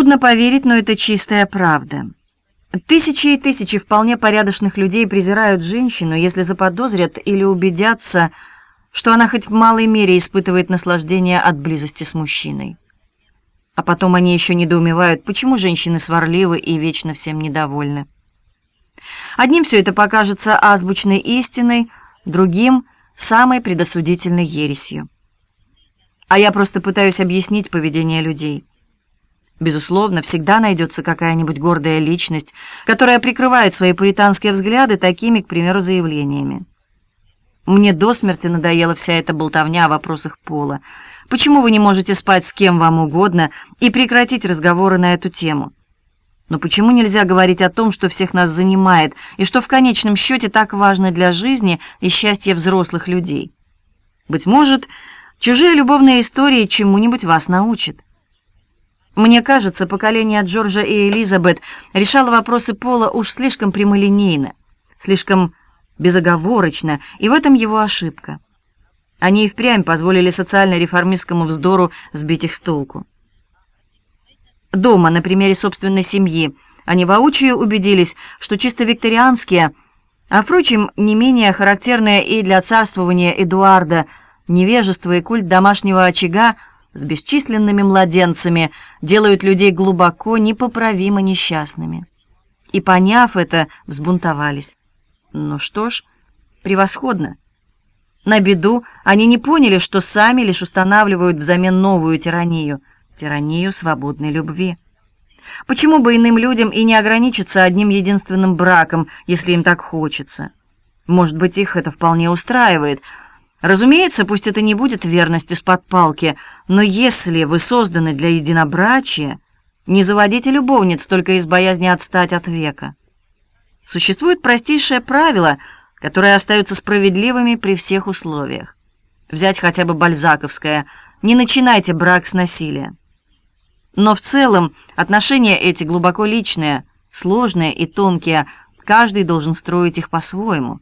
Трудно поверить, но это чистая правда. Тысячи и тысячи вполне порядочных людей презирают женщину, если заподозрят или убедятся, что она хоть в малой мере испытывает наслаждение от близости с мужчиной. А потом они еще недоумевают, почему женщины сварливы и вечно всем недовольны. Одним все это покажется азбучной истиной, другим — самой предосудительной ересью. А я просто пытаюсь объяснить поведение людей. Безусловно, всегда найдется какая-нибудь гордая личность, которая прикрывает свои пуританские взгляды такими, к примеру, заявлениями. Мне до смерти надоела вся эта болтовня о вопросах пола. Почему вы не можете спать с кем вам угодно и прекратить разговоры на эту тему? Но почему нельзя говорить о том, что всех нас занимает и что в конечном счете так важно для жизни и счастья взрослых людей? Быть может, чужие любовные истории чему-нибудь вас научат. Мне кажется, поколение Джорджа и Элизабет решало вопросы пола уж слишком прямолинейно, слишком безоговорочно, и в этом его ошибка. Они и впрямь позволили социально-реформистскому вздору сбить их с толку. Дома, на примере собственной семьи, они воочию убедились, что чисто викторианские, а, впрочем, не менее характерные и для царствования Эдуарда невежество и культ домашнего очага – с бесчисленными младенцами делают людей глубоко, непоправимо несчастными. И, поняв это, взбунтовались. Ну что ж, превосходно. На беду они не поняли, что сами лишь устанавливают взамен новую тиранию, тиранию свободной любви. Почему бы иным людям и не ограничиться одним единственным браком, если им так хочется? Может быть, их это вполне устраивает — Разумеется, пусть это не будет верность из-под палки, но если вы созданы для единобрачия, не заводите любовниц только из боязни отстать от века. Существует простейшее правило, которое остается справедливыми при всех условиях. Взять хотя бы бальзаковское «не начинайте брак с насилия». Но в целом отношения эти глубоко личные, сложные и тонкие, каждый должен строить их по-своему.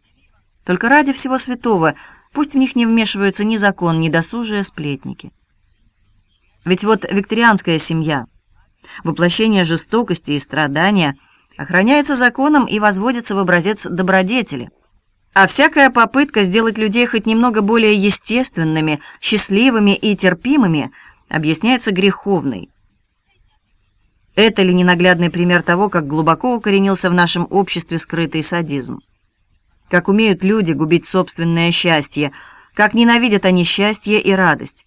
Только ради всего святого – Пусть в них не вмешиваются ни закон, ни досужие сплетники. Ведь вот викторианская семья, воплощение жестокости и страдания, охраняется законом и возводится в образец добродетели. А всякая попытка сделать людей хоть немного более естественными, счастливыми и терпимыми объясняется греховной. Это ли ненаглядный пример того, как глубоко укоренился в нашем обществе скрытый садизм? Как умеют люди губить собственное счастье, как ненавидят они счастье и радость.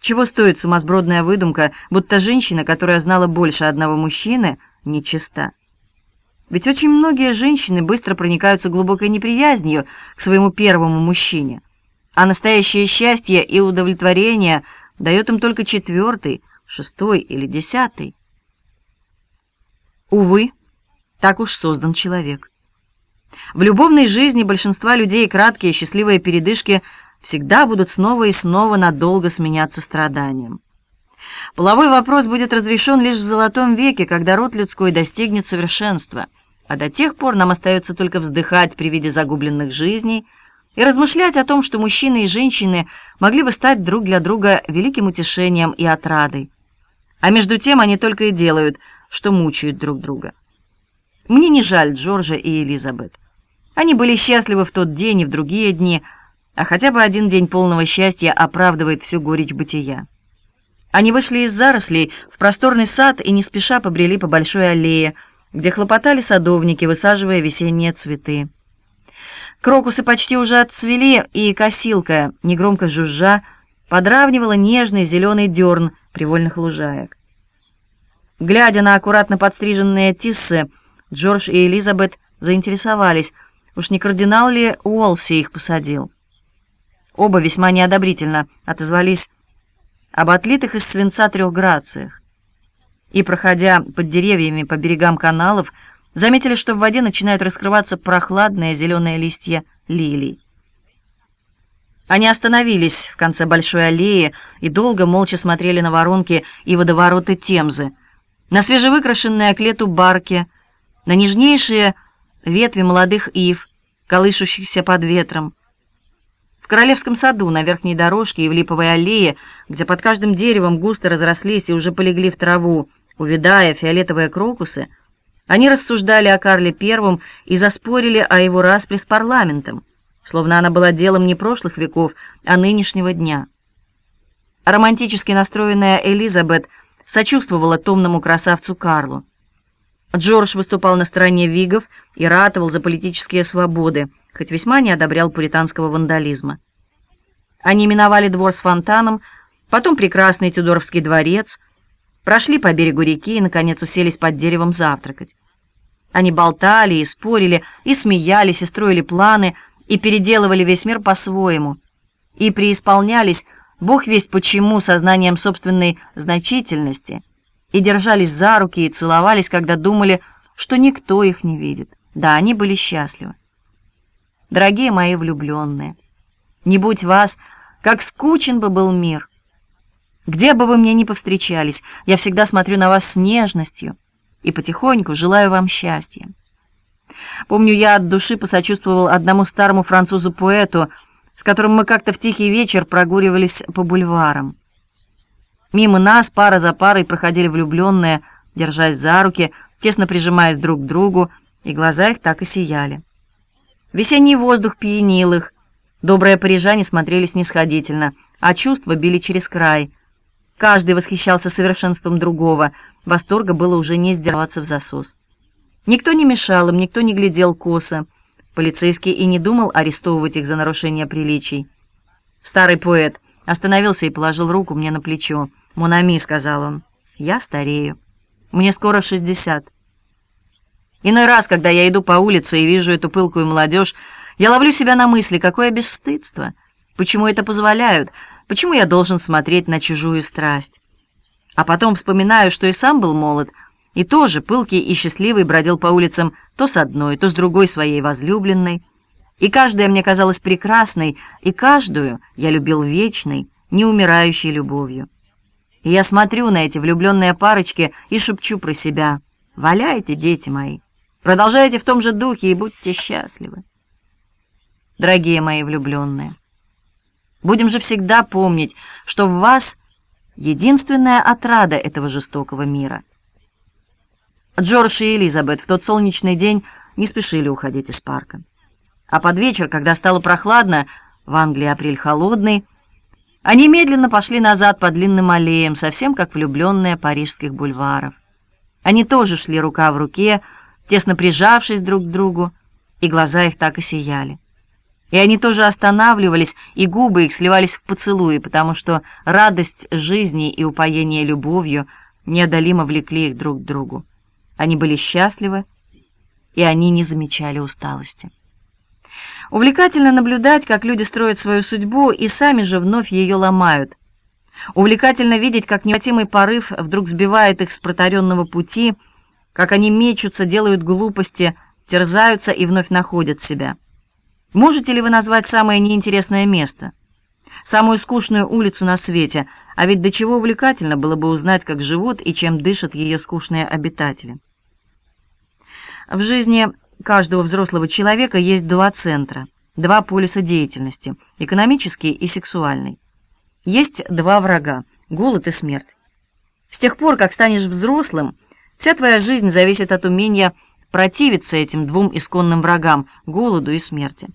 Чего стоит сумасбродная выдумка, будто женщина, которая знала больше одного мужчины, нечиста. Ведь очень многие женщины быстро проникаются глубокой неприязнью к своему первому мужчине, а настоящее счастье и удовлетворение дает им только четвертый, шестой или десятый. Увы, так уж создан человек. В любовной жизни большинства людей краткие счастливые передышки всегда будут снова и снова надолго сменяться страданием. Половой вопрос будет разрешен лишь в золотом веке, когда род людской достигнет совершенства, а до тех пор нам остается только вздыхать при виде загубленных жизней и размышлять о том, что мужчины и женщины могли бы стать друг для друга великим утешением и отрадой. А между тем они только и делают, что мучают друг друга. Мне не жаль Джорджа и Элизабет. Они были счастливы в тот день и в другие дни, а хотя бы один день полного счастья оправдывает всю горечь бытия. Они вышли из зарослей в просторный сад и не спеша побрели по большой аллее, где хлопотали садовники, высаживая весенние цветы. Крокусы почти уже отцвели, и косилка, негромко жужжа, подравнивала нежный зеленый дерн привольных лужаек. Глядя на аккуратно подстриженные тиссы, Джордж и Элизабет заинтересовались, Уж не кардинал ли Уолси их посадил? Оба весьма неодобрительно отозвались об отлитых из свинца трех грациях. И, проходя под деревьями по берегам каналов, заметили, что в воде начинают раскрываться прохладные зеленые листья лилий. Они остановились в конце большой аллеи и долго молча смотрели на воронки и водовороты Темзы, на свежевыкрашенные к лету барки, на нежнейшие ветви молодых ив, колышущихся под ветром. В Королевском саду, на верхней дорожке и в липовой аллее, где под каждым деревом густо разрослись и уже полегли в траву, Увидая фиолетовые крокусы, они рассуждали о Карле Первом и заспорили о его распре с парламентом, словно она была делом не прошлых веков, а нынешнего дня. Романтически настроенная Элизабет сочувствовала томному красавцу Карлу. Джордж выступал на стороне вигов и ратовал за политические свободы, хоть весьма не одобрял пуританского вандализма. Они миновали двор с фонтаном, потом прекрасный Тюдоровский дворец, прошли по берегу реки и, наконец, уселись под деревом завтракать. Они болтали и спорили, и смеялись, и строили планы, и переделывали весь мир по-своему, и преисполнялись, бог весть почему, сознанием собственной значительности, и держались за руки и целовались, когда думали, что никто их не видит. Да, они были счастливы. Дорогие мои влюбленные, не будь вас, как скучен бы был мир. Где бы вы мне ни повстречались, я всегда смотрю на вас с нежностью и потихоньку желаю вам счастья. Помню, я от души посочувствовал одному старому французу-поэту, с которым мы как-то в тихий вечер прогуливались по бульварам. Мимо нас пара за парой проходили влюбленные, держась за руки, тесно прижимаясь друг к другу, и глаза их так и сияли. Весенний воздух пьянил их, добрые парижане смотрели снисходительно, а чувства били через край. Каждый восхищался совершенством другого, восторга было уже не сдерживаться в засос. Никто не мешал им, никто не глядел косо. Полицейский и не думал арестовывать их за нарушение приличий. Старый поэт остановился и положил руку мне на плечо. «Монами», — сказал он, — «я старею. Мне скоро шестьдесят». Иной раз, когда я иду по улице и вижу эту пылкую молодежь, я ловлю себя на мысли, какое бесстыдство. Почему это позволяют? Почему я должен смотреть на чужую страсть? А потом вспоминаю, что и сам был молод, и тоже пылкий и счастливый бродил по улицам то с одной, то с другой своей возлюбленной. И каждая мне казалась прекрасной, и каждую я любил вечной, неумирающей любовью. И я смотрю на эти влюбленные парочки и шепчу про себя. «Валяйте, дети мои, продолжайте в том же духе и будьте счастливы». Дорогие мои влюбленные, будем же всегда помнить, что в вас единственная отрада этого жестокого мира. Джордж и Элизабет в тот солнечный день не спешили уходить из парка. А под вечер, когда стало прохладно, в Англии апрель холодный, они медленно пошли назад по длинным аллеям, совсем как влюбленные парижских бульваров. Они тоже шли рука в руке, тесно прижавшись друг к другу, и глаза их так и сияли. И они тоже останавливались, и губы их сливались в поцелуи, потому что радость жизни и упоение любовью неодолимо влекли их друг к другу. Они были счастливы, и они не замечали усталости. Увлекательно наблюдать, как люди строят свою судьбу и сами же вновь ее ломают. Увлекательно видеть, как неотимый порыв вдруг сбивает их с протаренного пути, как они мечутся, делают глупости, терзаются и вновь находят себя. Можете ли вы назвать самое неинтересное место? Самую скучную улицу на свете, а ведь до чего увлекательно было бы узнать, как живут и чем дышат ее скучные обитатели. В жизни каждого взрослого человека есть два центра, два полюса деятельности – экономический и сексуальный. Есть два врага – голод и смерть. С тех пор, как станешь взрослым, вся твоя жизнь зависит от умения противиться этим двум исконным врагам – голоду и смерти.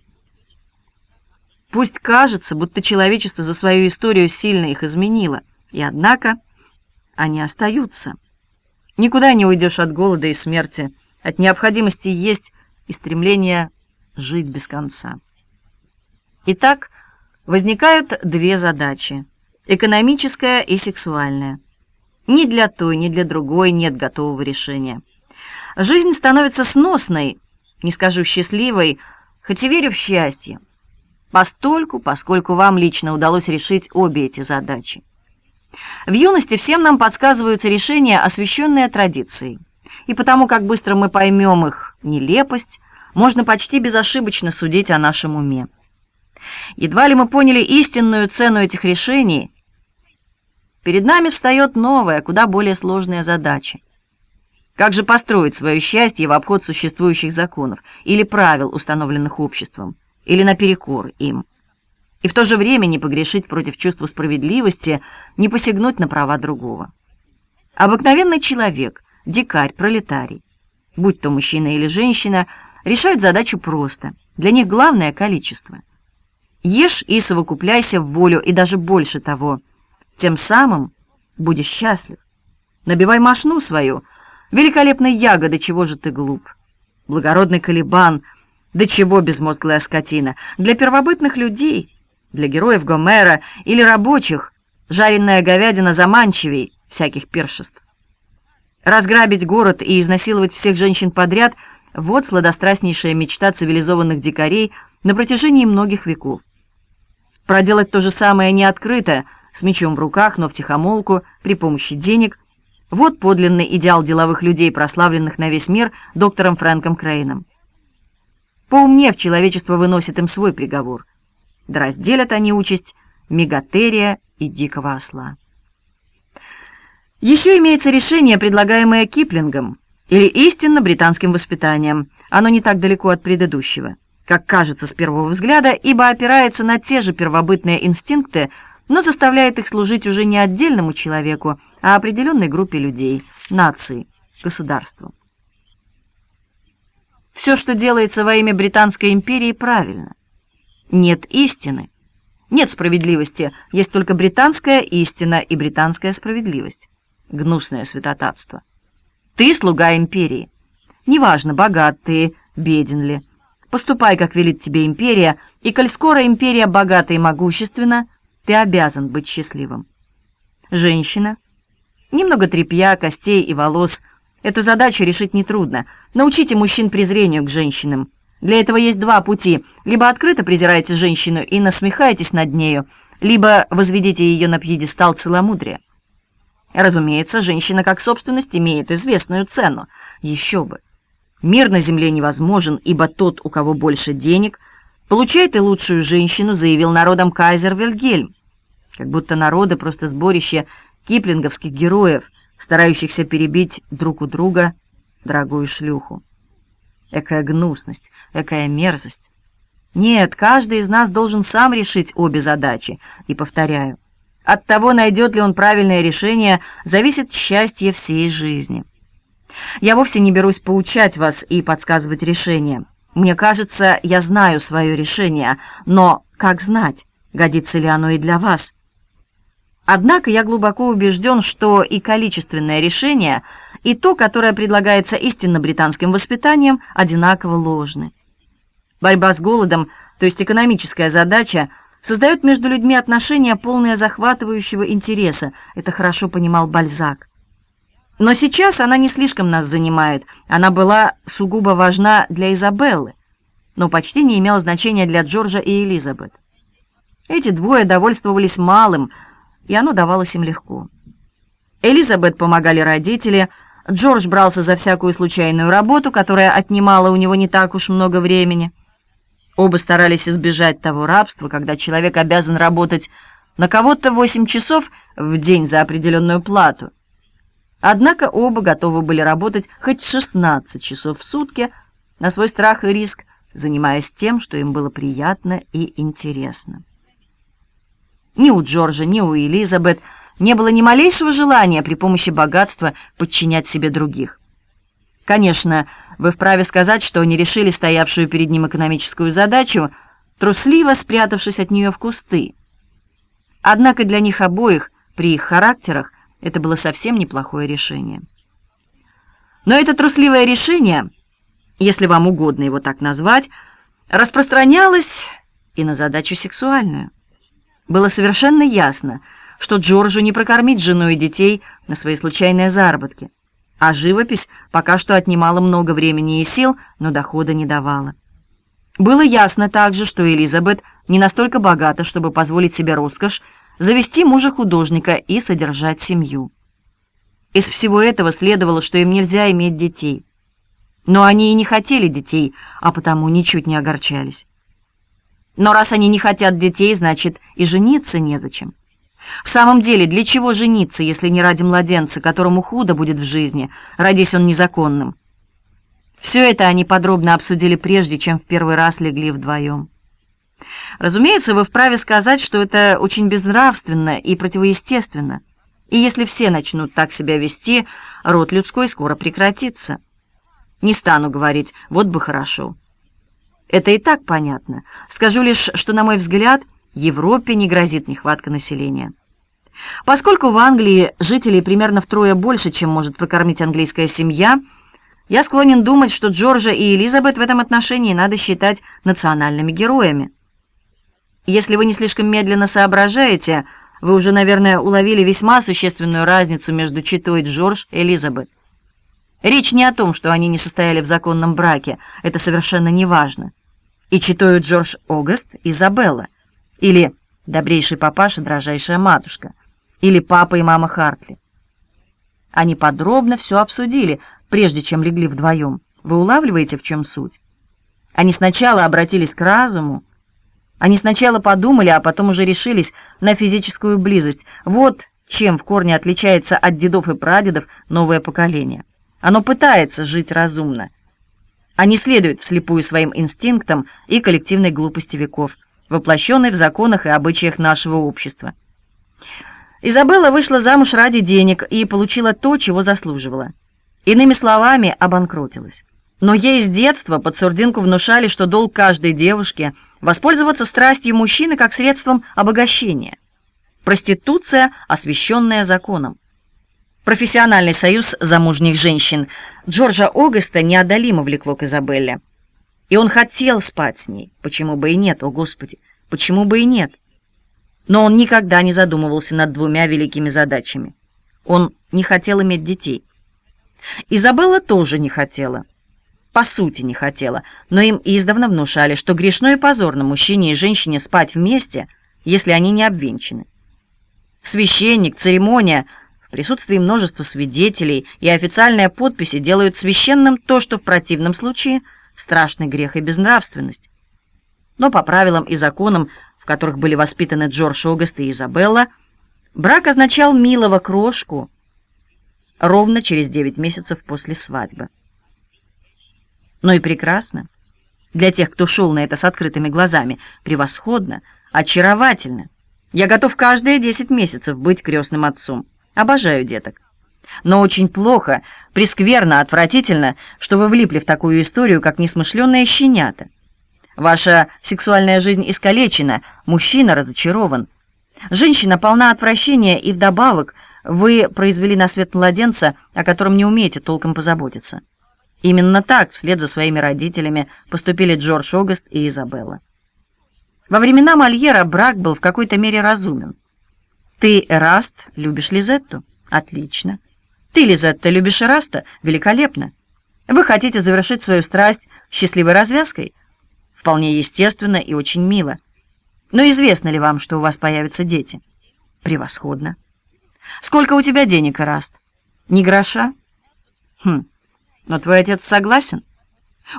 Пусть кажется, будто человечество за свою историю сильно их изменило, и однако они остаются. Никуда не уйдешь от голода и смерти, от необходимости есть и стремление жить без конца. Итак, возникают две задачи – экономическая и сексуальная. Ни для той, ни для другой нет готового решения. Жизнь становится сносной, не скажу счастливой, хоть и верю в счастье, постольку, поскольку вам лично удалось решить обе эти задачи. В юности всем нам подсказываются решения, освященные традицией, и потому как быстро мы поймем их нелепость, можно почти безошибочно судить о нашем уме. Едва ли мы поняли истинную цену этих решений, перед нами встает новая, куда более сложная задача. Как же построить свое счастье в обход существующих законов или правил, установленных обществом, или наперекор им? И в то же время не погрешить против чувства справедливости, не посягнуть на права другого. Обыкновенный человек, дикарь, пролетарий, будь то мужчина или женщина, решают задачу просто. Для них главное — количество. Ешь и совокупляйся в волю, и даже больше того. Тем самым будешь счастлив. Набивай мошну свою. Великолепной ягоды, чего же ты глуп? Благородный колебан, да чего безмозглая скотина? Для первобытных людей, для героев Гомера или рабочих, жареная говядина заманчивей всяких першеств. Разграбить город и изнасиловать всех женщин подряд — вот сладострастнейшая мечта цивилизованных дикарей на протяжении многих веков. Проделать то же самое не открыто, с мечом в руках, но втихомолку, при помощи денег — вот подлинный идеал деловых людей, прославленных на весь мир доктором Фрэнком Крейном. Поумнев, человечество выносит им свой приговор. Да разделят они участь мегатерия и дикого осла. Еще имеется решение, предлагаемое Киплингом, или истинно британским воспитанием. Оно не так далеко от предыдущего, как кажется с первого взгляда, ибо опирается на те же первобытные инстинкты, но заставляет их служить уже не отдельному человеку, а определенной группе людей, нации, государству. Все, что делается во имя Британской империи, правильно. Нет истины, нет справедливости, есть только британская истина и британская справедливость гнусное святотатство. Ты слуга империи. Неважно, богат ты, беден ли. Поступай, как велит тебе империя, и коль скоро империя богата и могущественна, ты обязан быть счастливым. Женщина. Немного тряпья, костей и волос. Эту задачу решить нетрудно. Научите мужчин презрению к женщинам. Для этого есть два пути. Либо открыто презираете женщину и насмехаетесь над нею, либо возведите ее на пьедестал целомудрия. Разумеется, женщина как собственность имеет известную цену. Еще бы. Мир на земле невозможен, ибо тот, у кого больше денег, получает и лучшую женщину, заявил народом кайзер Вильгельм. Как будто народы просто сборище киплинговских героев, старающихся перебить друг у друга дорогую шлюху. Экая гнусность, экая мерзость. Нет, каждый из нас должен сам решить обе задачи. И повторяю, от того, найдет ли он правильное решение, зависит счастье всей жизни. Я вовсе не берусь поучать вас и подсказывать решение. Мне кажется, я знаю свое решение, но как знать, годится ли оно и для вас? Однако я глубоко убежден, что и количественное решение, и то, которое предлагается истинно британским воспитанием, одинаково ложны. Борьба с голодом, то есть экономическая задача – создает между людьми отношения, полные захватывающего интереса. Это хорошо понимал Бальзак. Но сейчас она не слишком нас занимает. Она была сугубо важна для Изабеллы, но почти не имела значения для Джорджа и Элизабет. Эти двое довольствовались малым, и оно давалось им легко. Элизабет помогали родители, Джордж брался за всякую случайную работу, которая отнимала у него не так уж много времени. Оба старались избежать того рабства, когда человек обязан работать на кого-то 8 часов в день за определенную плату. Однако оба готовы были работать хоть 16 часов в сутки на свой страх и риск, занимаясь тем, что им было приятно и интересно. Ни у Джорджа, ни у Элизабет не было ни малейшего желания при помощи богатства подчинять себе других. Конечно, вы вправе сказать, что они решили стоявшую перед ним экономическую задачу, трусливо спрятавшись от нее в кусты. Однако для них обоих, при их характерах, это было совсем неплохое решение. Но это трусливое решение, если вам угодно его так назвать, распространялось и на задачу сексуальную. Было совершенно ясно, что Джорджу не прокормить жену и детей на свои случайные заработки а живопись пока что отнимала много времени и сил, но дохода не давала. Было ясно также, что Элизабет не настолько богата, чтобы позволить себе роскошь завести мужа-художника и содержать семью. Из всего этого следовало, что им нельзя иметь детей. Но они и не хотели детей, а потому ничуть не огорчались. Но раз они не хотят детей, значит, и жениться незачем. В самом деле, для чего жениться, если не ради младенца, которому худо будет в жизни, родись он незаконным? Все это они подробно обсудили прежде, чем в первый раз легли вдвоем. Разумеется, вы вправе сказать, что это очень безнравственно и противоестественно. И если все начнут так себя вести, род людской скоро прекратится. Не стану говорить, вот бы хорошо. Это и так понятно. Скажу лишь, что, на мой взгляд, Европе не грозит нехватка населения. Поскольку в Англии жителей примерно втрое больше, чем может прокормить английская семья, я склонен думать, что Джорджа и Элизабет в этом отношении надо считать национальными героями. Если вы не слишком медленно соображаете, вы уже, наверное, уловили весьма существенную разницу между читой Джордж и Элизабет. Речь не о том, что они не состояли в законном браке, это совершенно не важно. И читою Джордж Огаст Изабелла, или добрейший папаша, дрожайшая матушка, или папа и мама Хартли. Они подробно все обсудили, прежде чем легли вдвоем. Вы улавливаете, в чем суть? Они сначала обратились к разуму, они сначала подумали, а потом уже решились на физическую близость. Вот чем в корне отличается от дедов и прадедов новое поколение. Оно пытается жить разумно, а не следует вслепую своим инстинктам и коллективной глупости веков, воплощенной в законах и обычаях нашего общества. Изабелла вышла замуж ради денег и получила то, чего заслуживала. Иными словами, обанкротилась. Но ей с детства под сурдинку внушали, что долг каждой девушки — воспользоваться страстью мужчины как средством обогащения. Проституция, освященная законом. Профессиональный союз замужних женщин Джорджа Огеста неодолимо влекло к Изабелле. И он хотел спать с ней. Почему бы и нет, о Господи, почему бы и нет? Но он никогда не задумывался над двумя великими задачами. Он не хотел иметь детей. Изабелла тоже не хотела. По сути, не хотела, но им издавна внушали, что грешно и позорно мужчине и женщине спать вместе, если они не обвенчаны. Священник, церемония — в присутствии множества свидетелей и официальные подписи делают священным то, что в противном случае страшный грех и безнравственность. Но по правилам и законам, в которых были воспитаны Джордж Огаст и Изабелла, брак означал милого крошку ровно через девять месяцев после свадьбы. Но и прекрасно. Для тех, кто шел на это с открытыми глазами, превосходно, очаровательно. Я готов каждые десять месяцев быть крестным отцом. Обожаю деток. Но очень плохо, прескверно, отвратительно, что вы влипли в такую историю, как несмышленные щенята. Ваша сексуальная жизнь искалечена, мужчина разочарован. Женщина полна отвращения, и вдобавок вы произвели на свет младенца, о котором не умеете толком позаботиться. Именно так, вслед за своими родителями, поступили Джордж Огаст и Изабелла. Во времена Мольера брак был в какой-то мере разумен. Ты, Эраст, любишь Лизетту? Отлично. Ты, Лизетта, любишь Эраста? Великолепно. Вы хотите завершить свою страсть счастливой развязкой? Вполне естественно и очень мило. Но известно ли вам, что у вас появятся дети? Превосходно. Сколько у тебя денег, Эраст? Ни гроша? Хм, но твой отец согласен?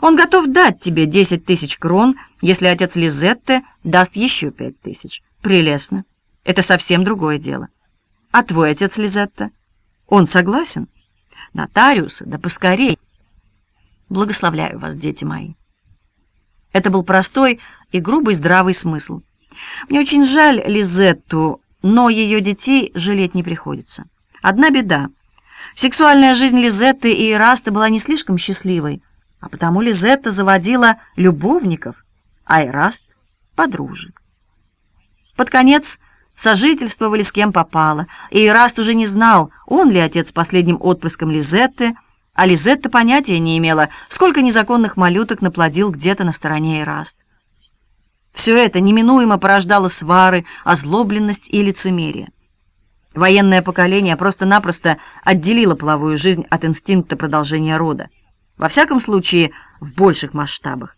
Он готов дать тебе десять тысяч крон, если отец Лизетты даст еще пять тысяч. Прелестно. Это совсем другое дело. А твой отец Лизетта? Он согласен? Нотариусы, да поскорей. Благословляю вас, дети мои. Это был простой и грубый здравый смысл. Мне очень жаль Лизетту, но ее детей жалеть не приходится. Одна беда. Сексуальная жизнь Лизетты и Ираста была не слишком счастливой, а потому Лизетта заводила любовников, а Ираст — подружек. Под конец сожительствовали с кем попало, и Ираст уже не знал, он ли отец последним отпрыском Лизетты, а Лизетта понятия не имела, сколько незаконных малюток наплодил где-то на стороне Ираст. Все это неминуемо порождало свары, озлобленность и лицемерие. Военное поколение просто-напросто отделило половую жизнь от инстинкта продолжения рода. Во всяком случае, в больших масштабах.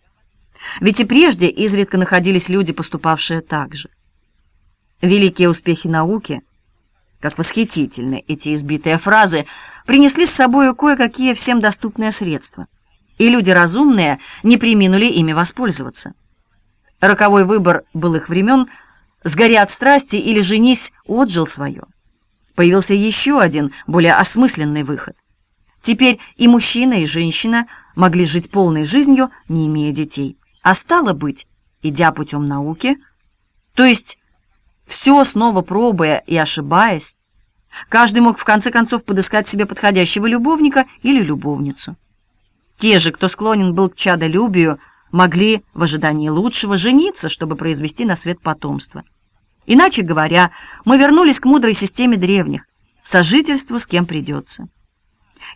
Ведь и прежде изредка находились люди, поступавшие так же. Великие успехи науки, как восхитительны эти избитые фразы, принесли с собой кое-какие всем доступные средства, и люди разумные не приминули ими воспользоваться. Роковой выбор былых времен «Сгори от страсти» или «Женись» отжил свое. Появился еще один, более осмысленный выход. Теперь и мужчина, и женщина могли жить полной жизнью, не имея детей. А стало быть, идя путем науки, то есть все снова пробуя и ошибаясь, Каждый мог в конце концов подыскать себе подходящего любовника или любовницу. Те же, кто склонен был к чадолюбию, могли в ожидании лучшего жениться, чтобы произвести на свет потомство. Иначе говоря, мы вернулись к мудрой системе древних – сожительству с кем придется.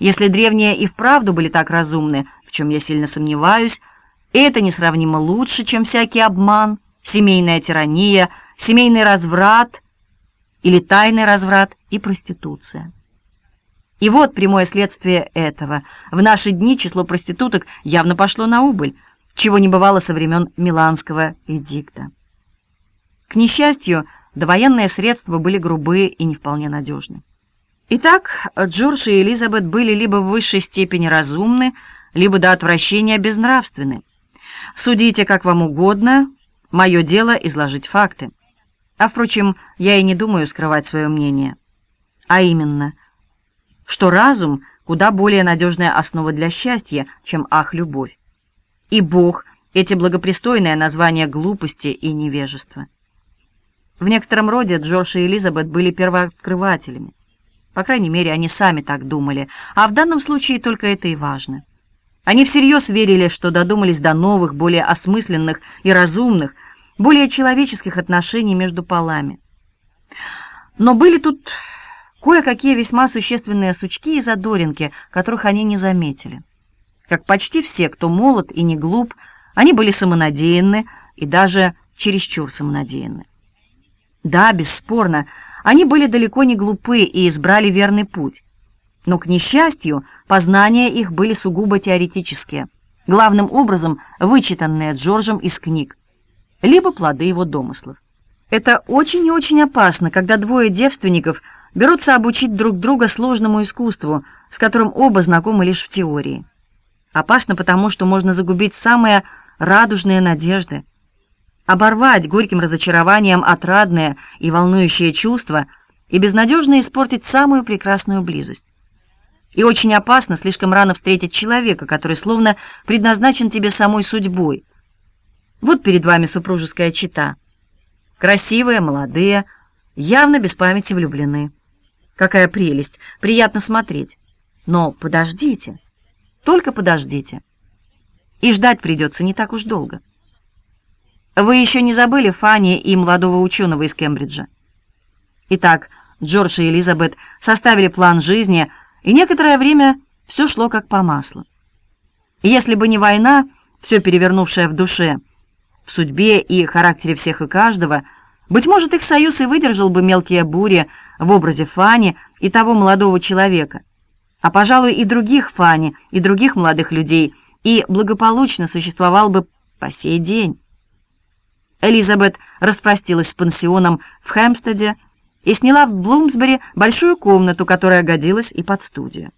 Если древние и вправду были так разумны, в чем я сильно сомневаюсь, это несравнимо лучше, чем всякий обман, семейная тирания, семейный разврат или тайный разврат и проституция. И вот прямое следствие этого. В наши дни число проституток явно пошло на убыль, чего не бывало со времен Миланского эдикта. К несчастью, довоенные средства были грубые и не вполне надежны. Итак, Джордж и Элизабет были либо в высшей степени разумны, либо до отвращения безнравственны. Судите, как вам угодно, мое дело изложить факты. А, впрочем, я и не думаю скрывать свое мнение. А именно, что разум куда более надежная основа для счастья, чем ах-любовь. И Бог — эти благопристойные названия глупости и невежества. В некотором роде Джордж и Элизабет были первооткрывателями. По крайней мере, они сами так думали, а в данном случае только это и важно. Они всерьез верили, что додумались до новых, более осмысленных и разумных, более человеческих отношений между полами. Но были тут кое-какие весьма существенные сучки и задоринки, которых они не заметили. Как почти все, кто молод и не глуп, они были самонадеянны и даже чересчур самонадеянны. Да, бесспорно, они были далеко не глупы и избрали верный путь. Но, к несчастью, познания их были сугубо теоретические, главным образом вычитанные Джорджем из книг, либо плоды его домыслов. Это очень и очень опасно, когда двое девственников берутся обучить друг друга сложному искусству, с которым оба знакомы лишь в теории. Опасно потому, что можно загубить самые радужные надежды, оборвать горьким разочарованием отрадное и волнующее чувство и безнадежно испортить самую прекрасную близость. И очень опасно слишком рано встретить человека, который словно предназначен тебе самой судьбой. Вот перед вами супружеская чета. Красивые, молодые, явно без памяти влюблены. Какая прелесть, приятно смотреть. Но подождите, только подождите. И ждать придется не так уж долго. Вы еще не забыли Фанни и молодого ученого из Кембриджа? Итак, Джордж и Элизабет составили план жизни, и некоторое время все шло как по маслу. Если бы не война, все перевернувшая в душе, в судьбе и характере всех и каждого, быть может, их союз и выдержал бы мелкие бури в образе Фани и того молодого человека, а, пожалуй, и других Фани, и других молодых людей, и благополучно существовал бы по сей день. Элизабет распростилась с пансионом в Хэмпстеде и сняла в Блумсбери большую комнату, которая годилась и под студию.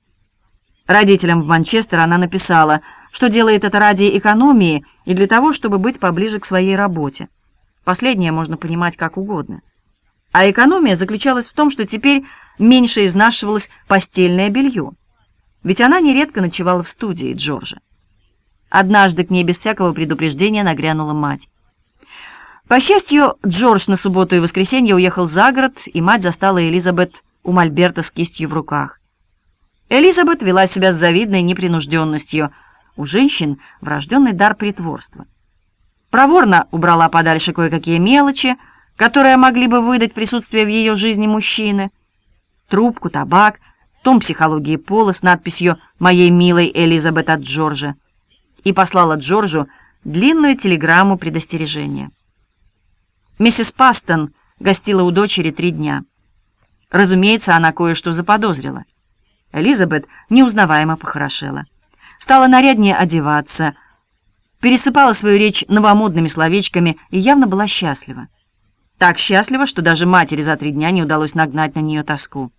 Родителям в Манчестер она написала, что делает это ради экономии и для того, чтобы быть поближе к своей работе. Последнее можно понимать как угодно. А экономия заключалась в том, что теперь меньше изнашивалось постельное белье. Ведь она нередко ночевала в студии Джорджа. Однажды к ней без всякого предупреждения нагрянула мать. По счастью, Джордж на субботу и воскресенье уехал за город, и мать застала Элизабет у Мольберта с кистью в руках. Элизабет вела себя с завидной непринужденностью. У женщин врожденный дар притворства. Проворно убрала подальше кое-какие мелочи, которые могли бы выдать присутствие в ее жизни мужчины. Трубку, табак, том психологии пола с надписью «Моей милой Элизабет от Джорджа» и послала Джорджу длинную телеграмму предостережения. Миссис Пастон гостила у дочери три дня. Разумеется, она кое-что заподозрила. Элизабет неузнаваемо похорошела. Стала наряднее одеваться, пересыпала свою речь новомодными словечками и явно была счастлива. Так счастлива, что даже матери за три дня не удалось нагнать на нее тоску.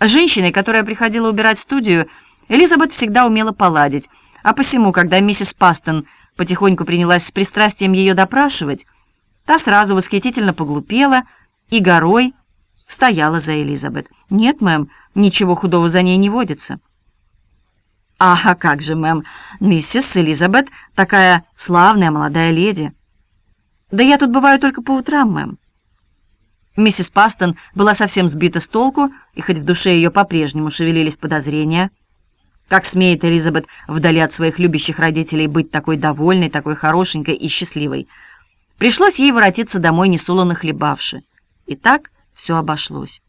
Женщиной, которая приходила убирать студию, Элизабет всегда умела поладить, а посему, когда миссис Пастон потихоньку принялась с пристрастием ее допрашивать, Та сразу восхитительно поглупела и горой стояла за Элизабет. «Нет, мэм, ничего худого за ней не водится». «Ага, как же, мэм, миссис Элизабет такая славная молодая леди». «Да я тут бываю только по утрам, мэм». Миссис Пастон была совсем сбита с толку, и хоть в душе ее по-прежнему шевелились подозрения, как смеет Элизабет вдали от своих любящих родителей быть такой довольной, такой хорошенькой и счастливой, пришлось ей воротиться домой несолоно хлебавши. И так все обошлось.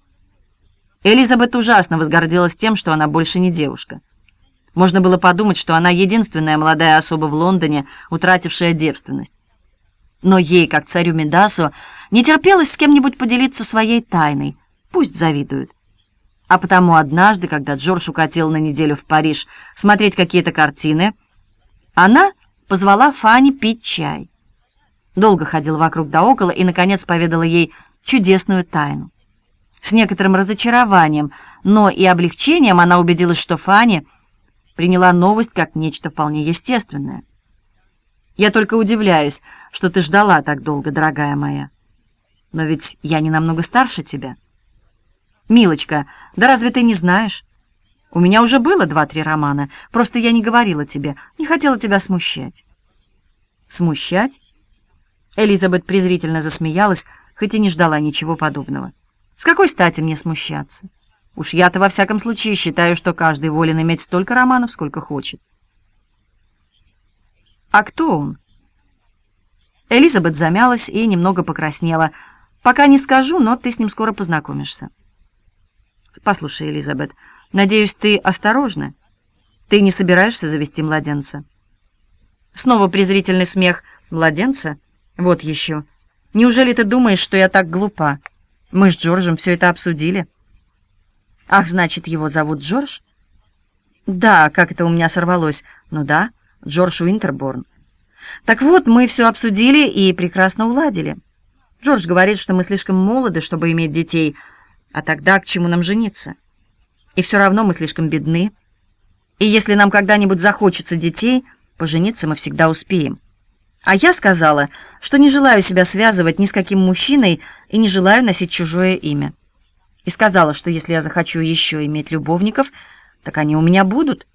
Элизабет ужасно возгордилась тем, что она больше не девушка. Можно было подумать, что она единственная молодая особа в Лондоне, утратившая девственность. Но ей, как царю Медасу, не терпелось с кем-нибудь поделиться своей тайной. Пусть завидуют. А потому однажды, когда Джордж укатил на неделю в Париж смотреть какие-то картины, она позвала Фанни пить чай. Долго ходил вокруг да около и, наконец, поведала ей чудесную тайну. С некоторым разочарованием, но и облегчением она убедилась, что Фанни приняла новость как нечто вполне естественное. Я только удивляюсь, что ты ждала так долго, дорогая моя. Но ведь я не намного старше тебя. Милочка, да разве ты не знаешь? У меня уже было два-три романа, просто я не говорила тебе, не хотела тебя смущать. Смущать? Элизабет презрительно засмеялась, хоть и не ждала ничего подобного. С какой стати мне смущаться? Уж я-то во всяком случае считаю, что каждый волен иметь столько романов, сколько хочет. «А кто он?» Элизабет замялась и немного покраснела. «Пока не скажу, но ты с ним скоро познакомишься». «Послушай, Элизабет, надеюсь, ты осторожна? Ты не собираешься завести младенца?» Снова презрительный смех. «Младенца? Вот еще. Неужели ты думаешь, что я так глупа? Мы с Джорджем все это обсудили». «Ах, значит, его зовут Джордж?» «Да, как это у меня сорвалось. Ну да». Джордж Уинтерборн. Так вот, мы все обсудили и прекрасно уладили. Джордж говорит, что мы слишком молоды, чтобы иметь детей, а тогда к чему нам жениться? И все равно мы слишком бедны. И если нам когда-нибудь захочется детей, пожениться мы всегда успеем. А я сказала, что не желаю себя связывать ни с каким мужчиной и не желаю носить чужое имя. И сказала, что если я захочу еще иметь любовников, так они у меня будут.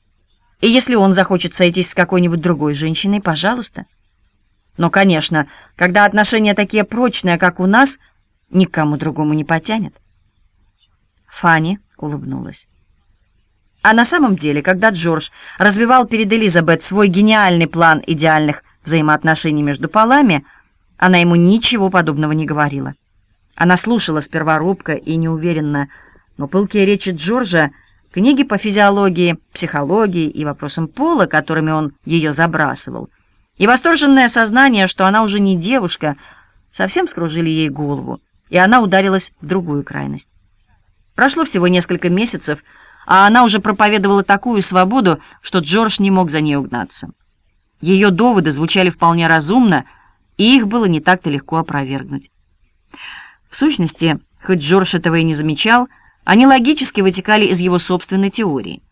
И если он захочет сойтись с какой-нибудь другой женщиной, пожалуйста. Но, конечно, когда отношения такие прочные, как у нас, никому другому не потянет. Фанни улыбнулась. А на самом деле, когда Джордж развивал перед Элизабет свой гениальный план идеальных взаимоотношений между полами, она ему ничего подобного не говорила. Она слушала сперва робко и неуверенно, но пылкие речи Джорджа Книги по физиологии, психологии и вопросам пола, которыми он ее забрасывал, и восторженное сознание, что она уже не девушка, совсем скружили ей голову, и она ударилась в другую крайность. Прошло всего несколько месяцев, а она уже проповедовала такую свободу, что Джордж не мог за ней угнаться. Ее доводы звучали вполне разумно, и их было не так-то легко опровергнуть. В сущности, хоть Джордж этого и не замечал, они логически вытекали из его собственной теории.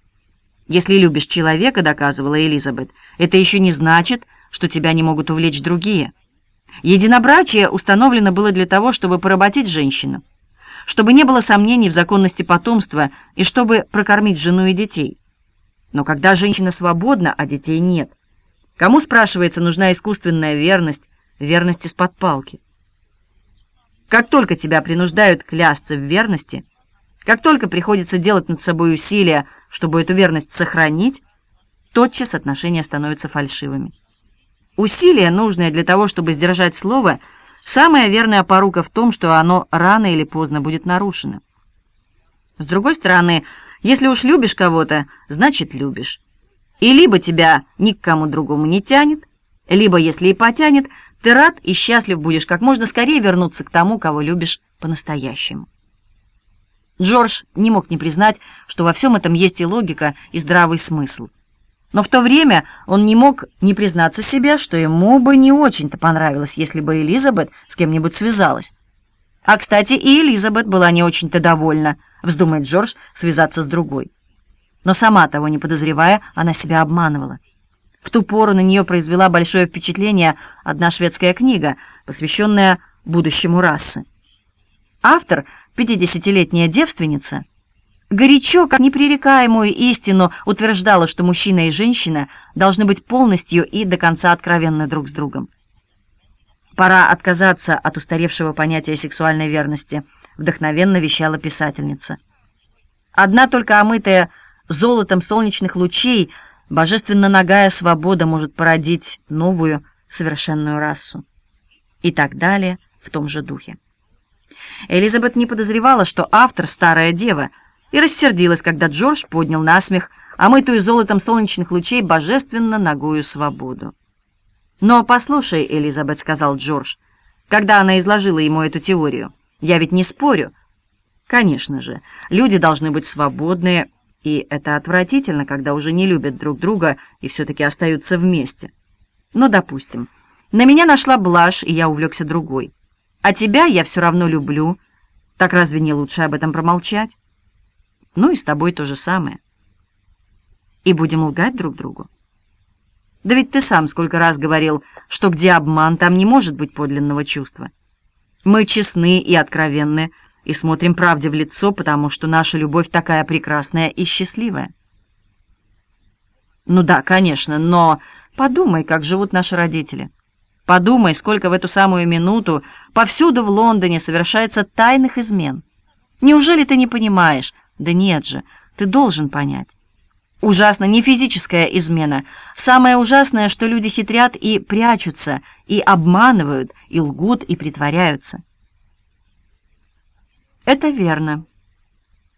«Если любишь человека, — доказывала Элизабет, — это еще не значит, что тебя не могут увлечь другие. Единобрачие установлено было для того, чтобы поработить женщину, чтобы не было сомнений в законности потомства и чтобы прокормить жену и детей. Но когда женщина свободна, а детей нет, кому, спрашивается, нужна искусственная верность, верность из-под палки? Как только тебя принуждают клясться в верности — как только приходится делать над собой усилия, чтобы эту верность сохранить, тотчас отношения становятся фальшивыми. Усилие, нужное для того, чтобы сдержать слово, самая верная порука в том, что оно рано или поздно будет нарушено. С другой стороны, если уж любишь кого-то, значит любишь. И либо тебя ни к кому другому не тянет, либо, если и потянет, ты рад и счастлив будешь как можно скорее вернуться к тому, кого любишь по-настоящему. Джордж не мог не признать, что во всем этом есть и логика, и здравый смысл. Но в то время он не мог не признаться себе, что ему бы не очень-то понравилось, если бы Элизабет с кем-нибудь связалась. А, кстати, и Элизабет была не очень-то довольна, вздумает Джордж связаться с другой. Но сама того не подозревая, она себя обманывала. В ту пору на нее произвела большое впечатление одна шведская книга, посвященная будущему расы. Автор пятидесятилетняя девственница, горячо, как непререкаемую истину, утверждала, что мужчина и женщина должны быть полностью и до конца откровенны друг с другом. Пора отказаться от устаревшего понятия сексуальной верности, вдохновенно вещала писательница. Одна только омытая золотом солнечных лучей божественно нагая свобода может породить новую совершенную расу. И так далее в том же духе. Элизабет не подозревала, что автор — старая дева, и рассердилась, когда Джордж поднял на смех омытую золотом солнечных лучей божественно ногою свободу. «Но послушай, Элизабет», — сказал Джордж, когда она изложила ему эту теорию, — «я ведь не спорю». Конечно же, люди должны быть свободные, и это отвратительно, когда уже не любят друг друга и все-таки остаются вместе. Но, допустим, на меня нашла блажь, и я увлекся другой. А тебя я все равно люблю. Так разве не лучше об этом промолчать? Ну и с тобой то же самое. И будем лгать друг другу. Да ведь ты сам сколько раз говорил, что где обман, там не может быть подлинного чувства. Мы честны и откровенны, и смотрим правде в лицо, потому что наша любовь такая прекрасная и счастливая. Ну да, конечно, но подумай, как живут наши родители. Подумай, сколько в эту самую минуту повсюду в Лондоне совершается тайных измен. Неужели ты не понимаешь? Да нет же, ты должен понять. Ужасно не физическая измена. Самое ужасное, что люди хитрят и прячутся, и обманывают, и лгут, и притворяются. Это верно.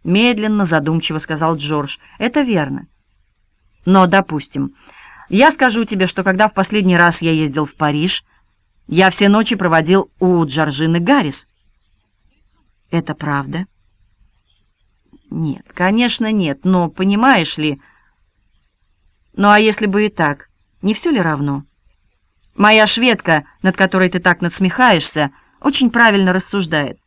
Медленно, задумчиво сказал Джордж. Это верно. Но, допустим, я скажу тебе, что когда в последний раз я ездил в Париж, я все ночи проводил у Джорджины Гаррис. Это правда? Нет, конечно, нет, но понимаешь ли... Ну а если бы и так, не все ли равно? Моя шведка, над которой ты так надсмехаешься, очень правильно рассуждает.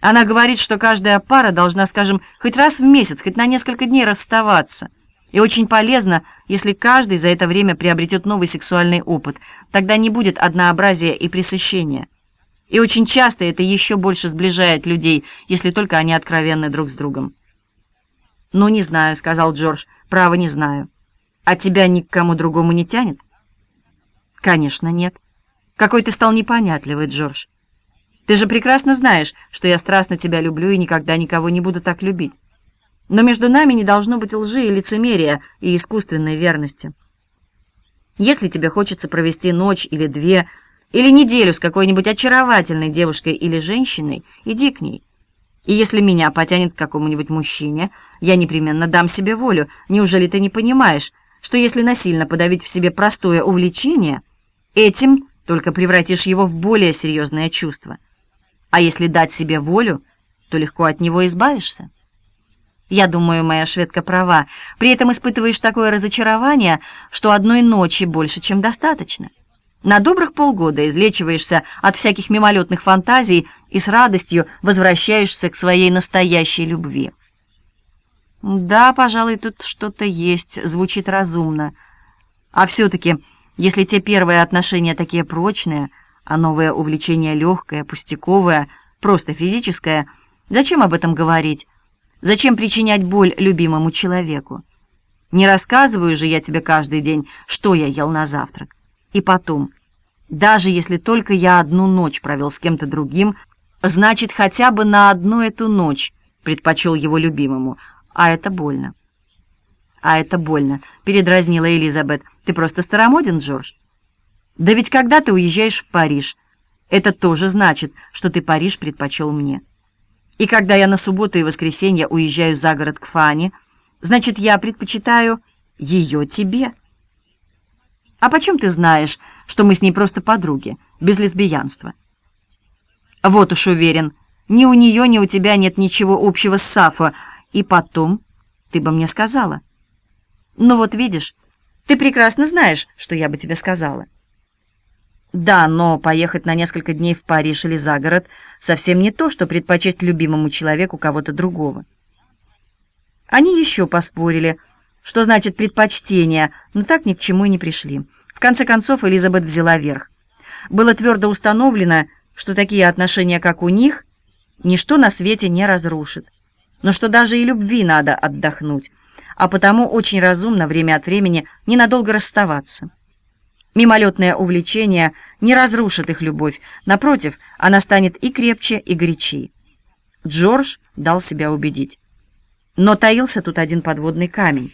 Она говорит, что каждая пара должна, скажем, хоть раз в месяц, хоть на несколько дней расставаться. И очень полезно, если каждый за это время приобретет новый сексуальный опыт. Тогда не будет однообразия и пресыщения. И очень часто это еще больше сближает людей, если только они откровенны друг с другом. «Ну, не знаю», — сказал Джордж, — «право не знаю». «А тебя ни к кому другому не тянет?» «Конечно, нет. Какой ты стал непонятливый, Джордж. Ты же прекрасно знаешь, что я страстно тебя люблю и никогда никого не буду так любить. Но между нами не должно быть лжи и лицемерия и искусственной верности. Если тебе хочется провести ночь или две, или неделю с какой-нибудь очаровательной девушкой или женщиной, иди к ней. И если меня потянет к какому-нибудь мужчине, я непременно дам себе волю. Неужели ты не понимаешь, что если насильно подавить в себе простое увлечение, этим только превратишь его в более серьезное чувство? А если дать себе волю, то легко от него избавишься. Я думаю, моя шведка права. При этом испытываешь такое разочарование, что одной ночи больше, чем достаточно. На добрых полгода излечиваешься от всяких мимолетных фантазий и с радостью возвращаешься к своей настоящей любви. Да, пожалуй, тут что-то есть, звучит разумно. А все-таки, если те первые отношения такие прочные, а новое увлечение легкое, пустяковое, просто физическое, зачем об этом говорить? Зачем причинять боль любимому человеку? Не рассказываю же я тебе каждый день, что я ел на завтрак. И потом, даже если только я одну ночь провел с кем-то другим, значит, хотя бы на одну эту ночь предпочел его любимому, а это больно. А это больно, передразнила Элизабет. Ты просто старомоден, Джордж. Да ведь когда ты уезжаешь в Париж, это тоже значит, что ты Париж предпочел мне. И когда я на субботу и воскресенье уезжаю за город к Фане, значит, я предпочитаю ее тебе. А почем ты знаешь, что мы с ней просто подруги, без лесбиянства? Вот уж уверен, ни у нее, ни у тебя нет ничего общего с Сафо, и потом ты бы мне сказала. Ну вот видишь, ты прекрасно знаешь, что я бы тебе сказала. Да, но поехать на несколько дней в Париж или за город совсем не то, что предпочесть любимому человеку кого-то другого. Они еще поспорили, что значит предпочтение, но так ни к чему и не пришли. В конце концов Элизабет взяла верх. Было твердо установлено, что такие отношения, как у них, ничто на свете не разрушит, но что даже и любви надо отдохнуть, а потому очень разумно время от времени ненадолго расставаться. Мимолетное увлечение не разрушит их любовь, напротив, она станет и крепче, и горячей. Джордж дал себя убедить. Но таился тут один подводный камень.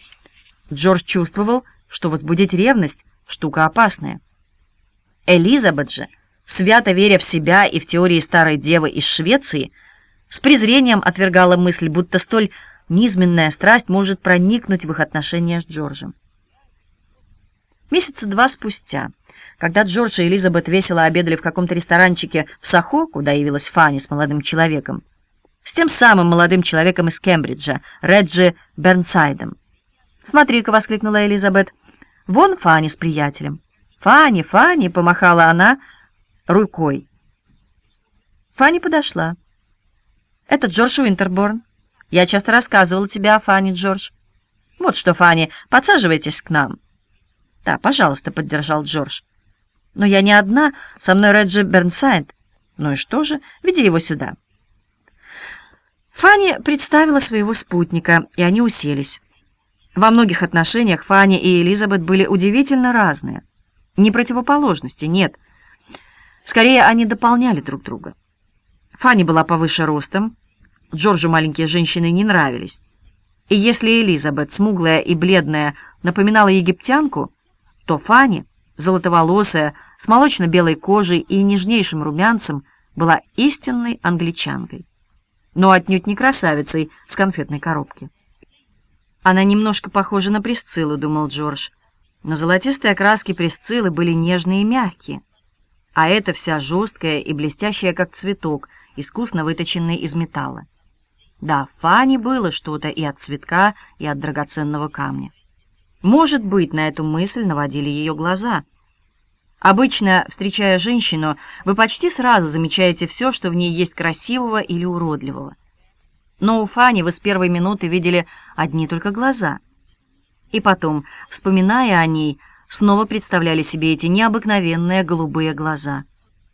Джордж чувствовал, что возбудить ревность — штука опасная. Элизабет же, свято веря в себя и в теории старой девы из Швеции, с презрением отвергала мысль, будто столь низменная страсть может проникнуть в их отношения с Джорджем. Месяца два спустя, когда Джордж и Элизабет весело обедали в каком-то ресторанчике в Сахо, куда явилась Фанни с молодым человеком, с тем самым молодым человеком из Кембриджа, Реджи Бернсайдом. «Смотри-ка!» — воскликнула Элизабет. «Вон Фанни с приятелем». «Фанни, Фанни!» — помахала она рукой. Фанни подошла. «Это Джордж Уинтерборн. Я часто рассказывала тебе о Фанни, Джордж. Вот что, Фанни, подсаживайтесь к нам». «Да, пожалуйста», — поддержал Джордж. «Но я не одна, со мной Реджи Бернсайд. Ну и что же, веди его сюда». Фанни представила своего спутника, и они уселись. Во многих отношениях Фанни и Элизабет были удивительно разные. Не противоположности, нет. Скорее, они дополняли друг друга. Фанни была повыше ростом, Джорджу маленькие женщины не нравились. И если Элизабет, смуглая и бледная, напоминала египтянку, то Фанни, золотоволосая, с молочно-белой кожей и нежнейшим румянцем, была истинной англичанкой, но отнюдь не красавицей с конфетной коробки. «Она немножко похожа на Присциллу», — думал Джордж, но золотистые окраски Присциллы были нежные и мягкие, а эта вся жесткая и блестящая, как цветок, искусно выточенный из металла. Да, в Фане было что-то и от цветка, и от драгоценного камня. Может быть, на эту мысль наводили ее глаза. Обычно, встречая женщину, вы почти сразу замечаете все, что в ней есть красивого или уродливого. Но у Фани вы с первой минуты видели одни только глаза. И потом, вспоминая о ней, снова представляли себе эти необыкновенные голубые глаза.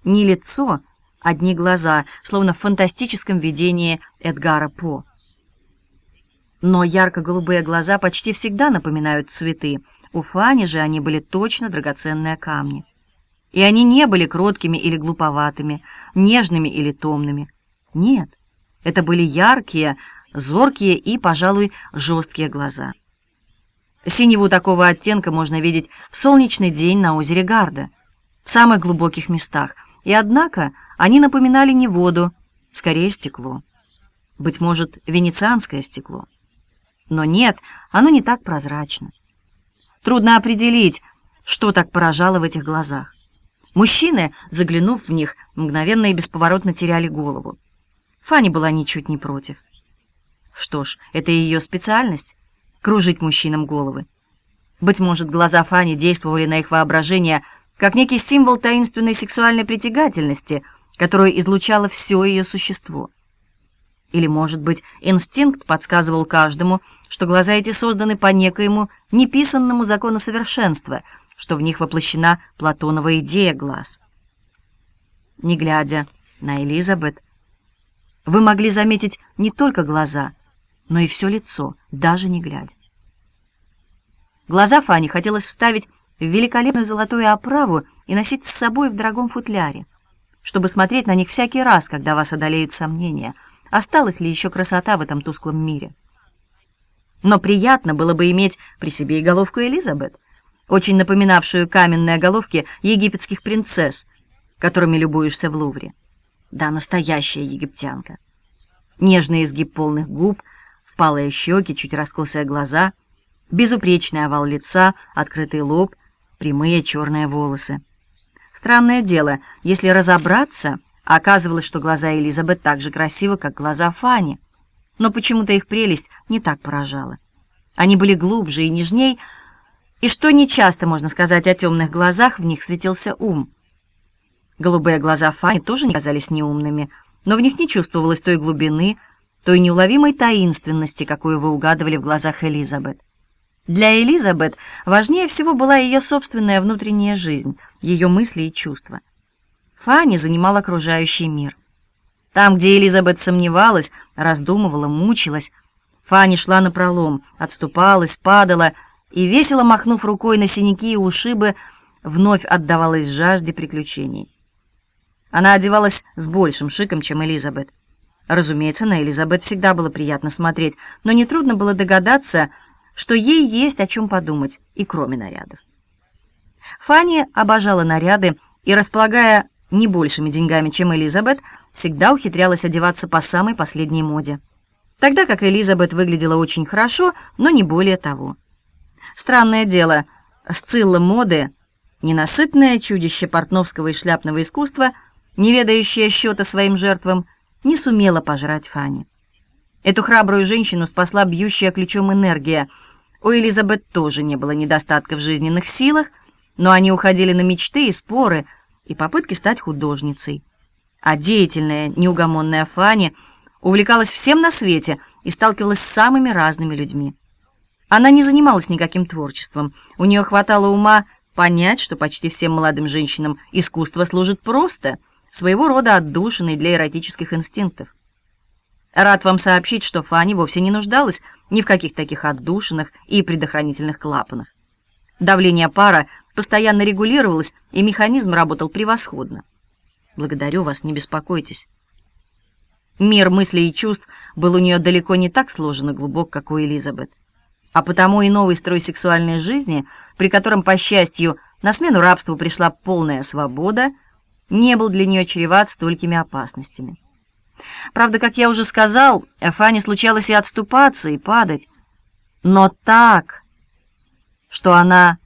Не лицо, одни глаза, словно в фантастическом видении Эдгара По. Но ярко-голубые глаза почти всегда напоминают цветы. У Фани же они были точно драгоценные камни. И они не были кроткими или глуповатыми, нежными или томными. Нет, это были яркие, зоркие и, пожалуй, жесткие глаза. Синеву такого оттенка можно видеть в солнечный день на озере Гарда, в самых глубоких местах, и однако они напоминали не воду, скорее стекло. Быть может, венецианское стекло. Но нет, оно не так прозрачно. Трудно определить, что так поражало в этих глазах. Мужчины, заглянув в них, мгновенно и бесповоротно теряли голову. Фанни была ничуть не против. Что ж, это ее специальность — кружить мужчинам головы. Быть может, глаза Фанни действовали на их воображение как некий символ таинственной сексуальной притягательности, которую излучало все ее существо. Или, может быть, инстинкт подсказывал каждому, что глаза эти созданы по некоему неписанному закону совершенства, что в них воплощена Платонова идея глаз. Не глядя на Элизабет, вы могли заметить не только глаза, но и все лицо, даже не глядя. Глаза Фани хотелось вставить в великолепную золотую оправу и носить с собой в дорогом футляре, чтобы смотреть на них всякий раз, когда вас одолеют сомнения — осталась ли еще красота в этом тусклом мире. Но приятно было бы иметь при себе и головку Элизабет, очень напоминавшую каменные головки египетских принцесс, которыми любуешься в Лувре. Да, настоящая египтянка. Нежный изгиб полных губ, впалые щеки, чуть раскосые глаза, безупречный овал лица, открытый лоб, прямые черные волосы. Странное дело, если разобраться — Оказывалось, что глаза Элизабет так же красивы, как глаза Фани, но почему-то их прелесть не так поражала. Они были глубже и нежней, и что нечасто можно сказать о темных глазах, в них светился ум. Голубые глаза Фани тоже не казались неумными, но в них не чувствовалось той глубины, той неуловимой таинственности, какую вы угадывали в глазах Элизабет. Для Элизабет важнее всего была ее собственная внутренняя жизнь, ее мысли и чувства. Фанни занимал окружающий мир. Там, где Элизабет сомневалась, раздумывала, мучилась, Фанни шла напролом, отступалась, падала и, весело махнув рукой на синяки и ушибы, вновь отдавалась жажде приключений. Она одевалась с большим шиком, чем Элизабет. Разумеется, на Элизабет всегда было приятно смотреть, но нетрудно было догадаться, что ей есть о чем подумать, и кроме нарядов. Фанни обожала наряды и, располагая не большими деньгами, чем Элизабет, всегда ухитрялась одеваться по самой последней моде. Тогда как Элизабет выглядела очень хорошо, но не более того. Странное дело, Сцилла моды, ненасытное чудище портновского и шляпного искусства, не ведающее счета своим жертвам, не сумела пожрать Фанни. Эту храбрую женщину спасла бьющая ключом энергия. У Элизабет тоже не было недостатка в жизненных силах, но они уходили на мечты и споры, и попытки стать художницей. А деятельная, неугомонная Фанни увлекалась всем на свете и сталкивалась с самыми разными людьми. Она не занималась никаким творчеством, у нее хватало ума понять, что почти всем молодым женщинам искусство служит просто — своего рода отдушиной для эротических инстинктов. Рад вам сообщить, что Фанни вовсе не нуждалась ни в каких таких отдушинах и предохранительных клапанах. Давление пара постоянно регулировалось, и механизм работал превосходно. Благодарю вас, не беспокойтесь. Мир мыслей и чувств был у нее далеко не так сложен и глубок, как у Элизабет. А потому и новый строй сексуальной жизни, при котором, по счастью, на смену рабству пришла полная свобода — не был для нее чреват столькими опасностями. Правда, как я уже сказал, Фане случалось и отступаться, и падать, но так, что она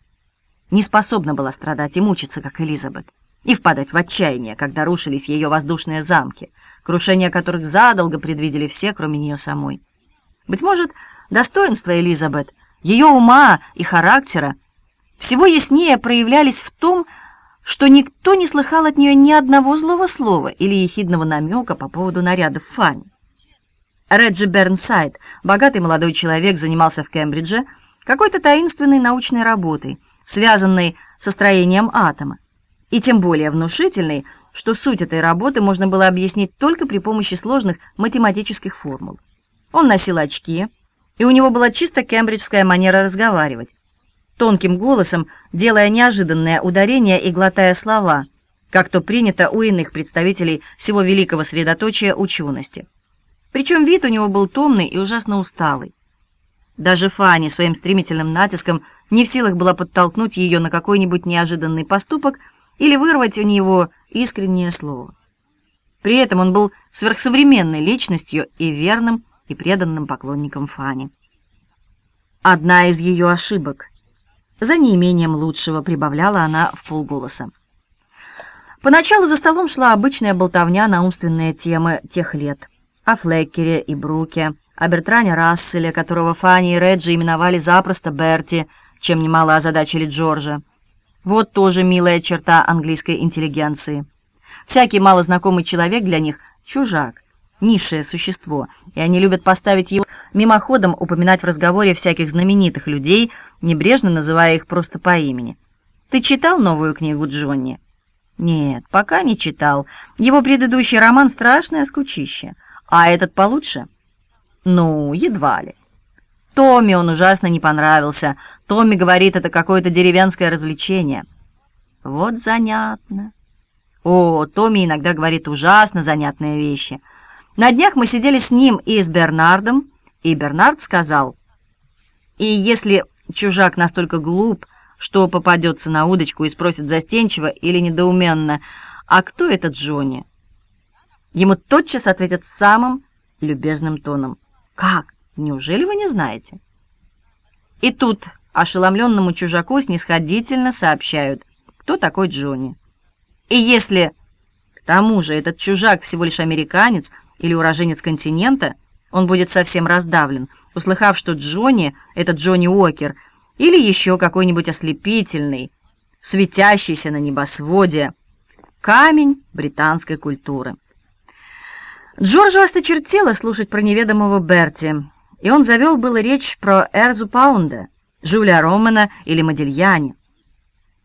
не способна была страдать и мучиться, как Элизабет, и впадать в отчаяние, когда рушились ее воздушные замки, крушение которых задолго предвидели все, кроме нее самой. Быть может, достоинства Элизабет, ее ума и характера всего яснее проявлялись в том, что никто не слыхал от нее ни одного злого слова или ехидного намека по поводу нарядов Фанни. Реджи Бернсайд, богатый молодой человек, занимался в Кембридже какой-то таинственной научной работой, связанной со строением атома, и тем более внушительной, что суть этой работы можно было объяснить только при помощи сложных математических формул. Он носил очки, и у него была чисто кембриджская манера разговаривать тонким голосом, делая неожиданное ударение и глотая слова, как то принято у иных представителей всего великого средоточия учености. Причем вид у него был томный и ужасно усталый. Даже Фанни своим стремительным натиском не в силах была подтолкнуть ее на какой-нибудь неожиданный поступок или вырвать у него искреннее слово. При этом он был сверхсовременной личностью и верным и преданным поклонником Фанни. Одна из ее ошибок за неимением лучшего, прибавляла она в полголоса. Поначалу за столом шла обычная болтовня на умственные темы тех лет. О Флеккере и Бруке, о Бертране Расселе, которого Фанни и Реджи именовали запросто Берти, чем немало озадачили Джорджа. Вот тоже милая черта английской интеллигенции. Всякий малознакомый человек для них — чужак, низшее существо, и они любят поставить его мимоходом упоминать в разговоре всяких знаменитых людей — небрежно называя их просто по имени. «Ты читал новую книгу Джонни?» «Нет, пока не читал. Его предыдущий роман — страшное скучище. А этот получше?» «Ну, едва ли». Томми он ужасно не понравился. Томми говорит, это какое-то деревенское развлечение. Вот занятно. О, Томми иногда говорит ужасно занятные вещи. На днях мы сидели с ним и с Бернардом, и Бернард сказал, «И если чужак настолько глуп, что попадется на удочку и спросит застенчиво или недоуменно, «А кто этот Джонни?» Ему тотчас ответят самым любезным тоном. «Как? Неужели вы не знаете?» И тут ошеломленному чужаку снисходительно сообщают, кто такой Джонни. И если к тому же этот чужак всего лишь американец или уроженец континента, он будет совсем раздавлен – услыхав, что Джонни — это Джонни Уокер, или еще какой-нибудь ослепительный, светящийся на небосводе, камень британской культуры. Джорджу осточертело слушать про неведомого Берти, и он завел было речь про Эрзу Паунда, Жюля Романа или Модильяне.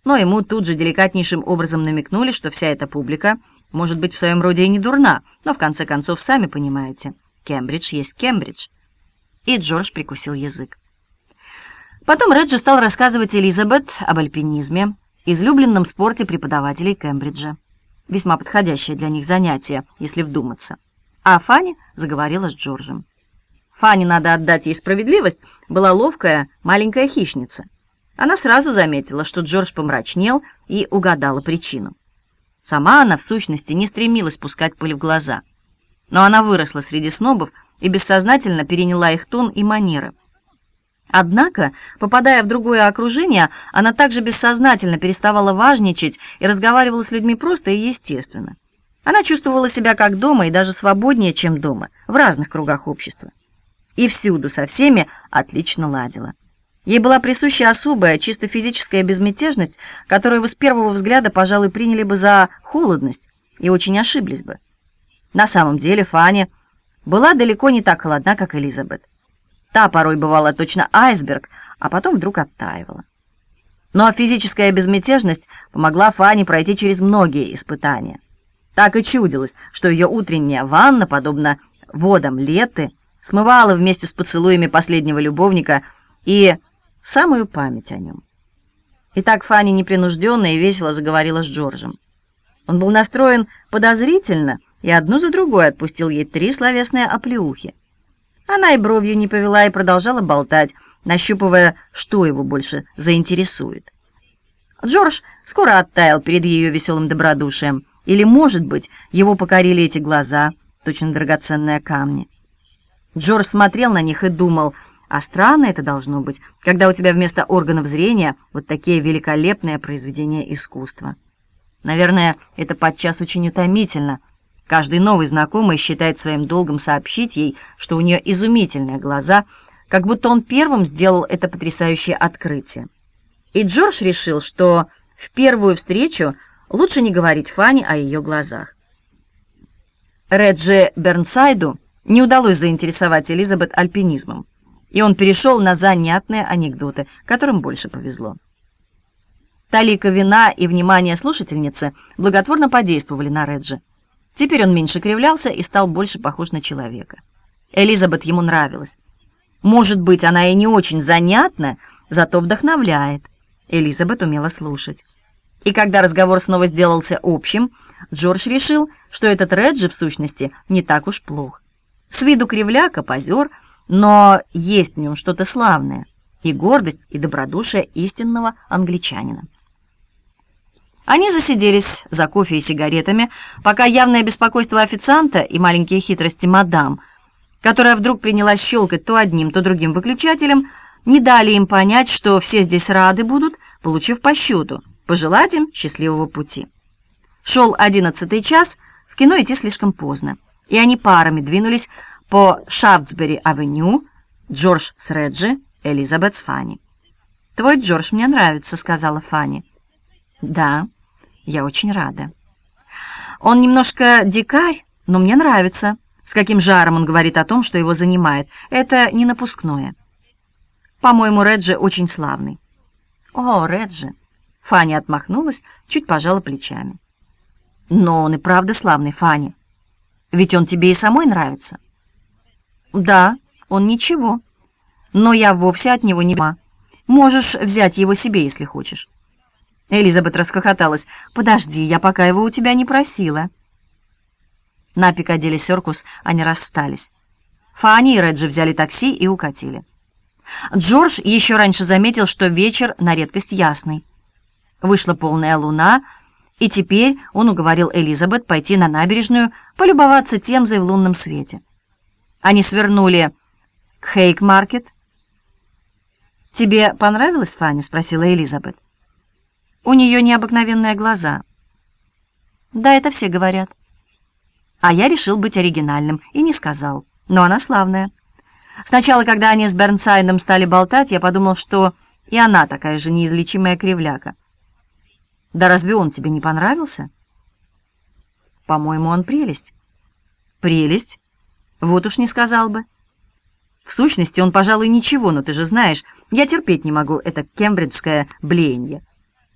Но ему тут же деликатнейшим образом намекнули, что вся эта публика может быть в своем роде и не дурна, но в конце концов, сами понимаете, Кембридж есть Кембридж и Джордж прикусил язык. Потом Реджи стал рассказывать Элизабет об альпинизме, излюбленном спорте преподавателей Кембриджа. Весьма подходящее для них занятие, если вдуматься. А Фанни заговорила с Джорджем. Фанни, надо отдать ей справедливость, была ловкая маленькая хищница. Она сразу заметила, что Джордж помрачнел и угадала причину. Сама она, в сущности, не стремилась пускать пыль в глаза. Но она выросла среди снобов и бессознательно переняла их тон и манеры. Однако, попадая в другое окружение, она также бессознательно переставала важничать и разговаривала с людьми просто и естественно. Она чувствовала себя как дома и даже свободнее, чем дома, в разных кругах общества. И всюду со всеми отлично ладила. Ей была присуща особая, чисто физическая безмятежность, которую вы с первого взгляда, пожалуй, приняли бы за холодность и очень ошиблись бы. На самом деле Фанни была далеко не так холодна, как Элизабет. Та порой бывала точно айсберг, а потом вдруг оттаивала. Но физическая безмятежность помогла Фане пройти через многие испытания. Так и чудилось, что ее утренняя ванна, подобно водам леты, смывала вместе с поцелуями последнего любовника и самую память о нем. И так Фанни непринужденно и весело заговорила с Джорджем. Он был настроен подозрительно и одну за другой отпустил ей три словесные оплеухи. Она и бровью не повела и продолжала болтать, нащупывая, что его больше заинтересует. Джордж скоро оттаял перед ее веселым добродушием, или, может быть, его покорили эти глаза, точно драгоценные камни. Джордж смотрел на них и думал, а странно это должно быть, когда у тебя вместо органов зрения вот такие великолепные произведения искусства. Наверное, это подчас очень утомительно — Каждый новый знакомый считает своим долгом сообщить ей, что у нее изумительные глаза, как будто он первым сделал это потрясающее открытие. И Джордж решил, что в первую встречу лучше не говорить Фанни о ее глазах. Реджи Бернсайду не удалось заинтересовать Элизабет альпинизмом, и он перешел на занятные анекдоты, которым больше повезло. Талика вина и внимание слушательницы благотворно подействовали на Реджи. Теперь он меньше кривлялся и стал больше похож на человека. Элизабет ему нравилась. Может быть, она и не очень занятна, зато вдохновляет. Элизабет умела слушать. И когда разговор снова сделался общим, Джордж решил, что этот Реджи в сущности не так уж плох. С виду кривляка, позер, но есть в нем что-то славное, и гордость, и добродушие истинного англичанина. Они засиделись за кофе и сигаретами, пока явное беспокойство официанта и маленькие хитрости мадам, которая вдруг принялась щелкать то одним, то другим выключателем, не дали им понять, что все здесь рады будут, получив по счету, пожелать им счастливого пути. Шел одиннадцатый час, в кино идти слишком поздно, и они парами двинулись по Шафтсбери-авеню, Джордж с Реджи, Элизабет с Фанни. «Твой Джордж мне нравится», — сказала Фанни. «Да». Я очень рада. Он немножко дикарь, но мне нравится. С каким жаром он говорит о том, что его занимает. Это не напускное. По-моему, Реджи очень славный. О, Реджи. Фанни отмахнулась, чуть пожала плечами. Но он и правда славный, Фанни. Ведь он тебе и самой нравится. Да, он ничего. Но я вовсе от него не Можешь взять его себе, если хочешь. Элизабет расхохоталась. «Подожди, я пока его у тебя не просила». На Пикадилли Серкус они расстались. Фанни и Реджи взяли такси и укатили. Джордж еще раньше заметил, что вечер на редкость ясный. Вышла полная луна, и теперь он уговорил Элизабет пойти на набережную, полюбоваться Темзой в лунном свете. Они свернули к Хейк-маркет. «Тебе понравилось, Фанни?» — спросила Элизабет. У нее необыкновенные глаза. Да, это все говорят. А я решил быть оригинальным и не сказал. Но она славная. Сначала, когда они с Бернсайдом стали болтать, я подумал, что и она такая же неизлечимая кривляка. Да разве он тебе не понравился? По-моему, он прелесть. Прелесть? Вот уж не сказал бы. В сущности, он, пожалуй, ничего, но ты же знаешь, я терпеть не могу это кембриджское блеяние.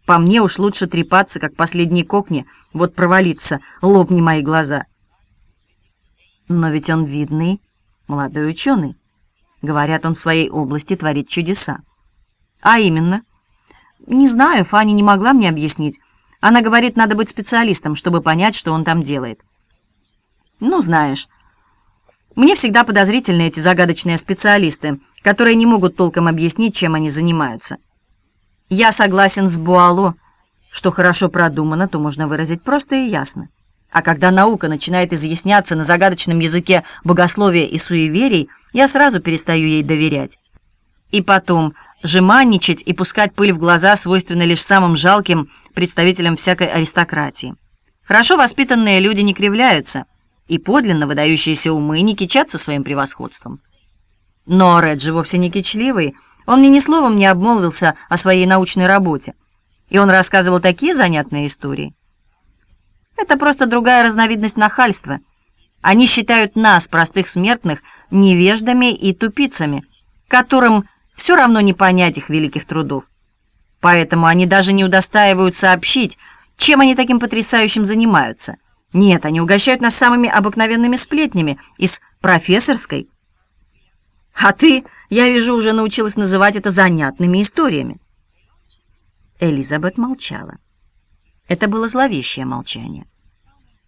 По мне уж лучше трепаться, как последний кокни, вот провалиться, лопни мои глаза. Но ведь он видный, молодой ученый. Говорят, он в своей области творит чудеса. А именно, Не знаю, Фанни не могла мне объяснить. Она говорит, надо быть специалистом, чтобы понять, что он там делает. Ну, знаешь, мне всегда подозрительны эти загадочные специалисты, которые не могут толком объяснить, чем они занимаются. Я согласен с Буало, что хорошо продумано, то можно выразить просто и ясно. А когда наука начинает изъясняться на загадочном языке богословия и суеверий, я сразу перестаю ей доверять. И потом, жеманничать и пускать пыль в глаза свойственно лишь самым жалким представителям всякой аристократии. Хорошо воспитанные люди не кривляются, и подлинно выдающиеся умы не кичатся своим превосходством. Но Реджи вовсе не кичливый, он мне ни словом не обмолвился о своей научной работе, и он рассказывал такие занятные истории. Это просто другая разновидность нахальства. Они считают нас, простых смертных, невеждами и тупицами, которым все равно не понять их великих трудов. Поэтому они даже не удостаивают сообщить, чем они таким потрясающим занимаются. Нет, они угощают нас самыми обыкновенными сплетнями из профессорской. А ты, я вижу, уже научилась называть это занятными историями. Элизабет молчала. Это было зловещее молчание.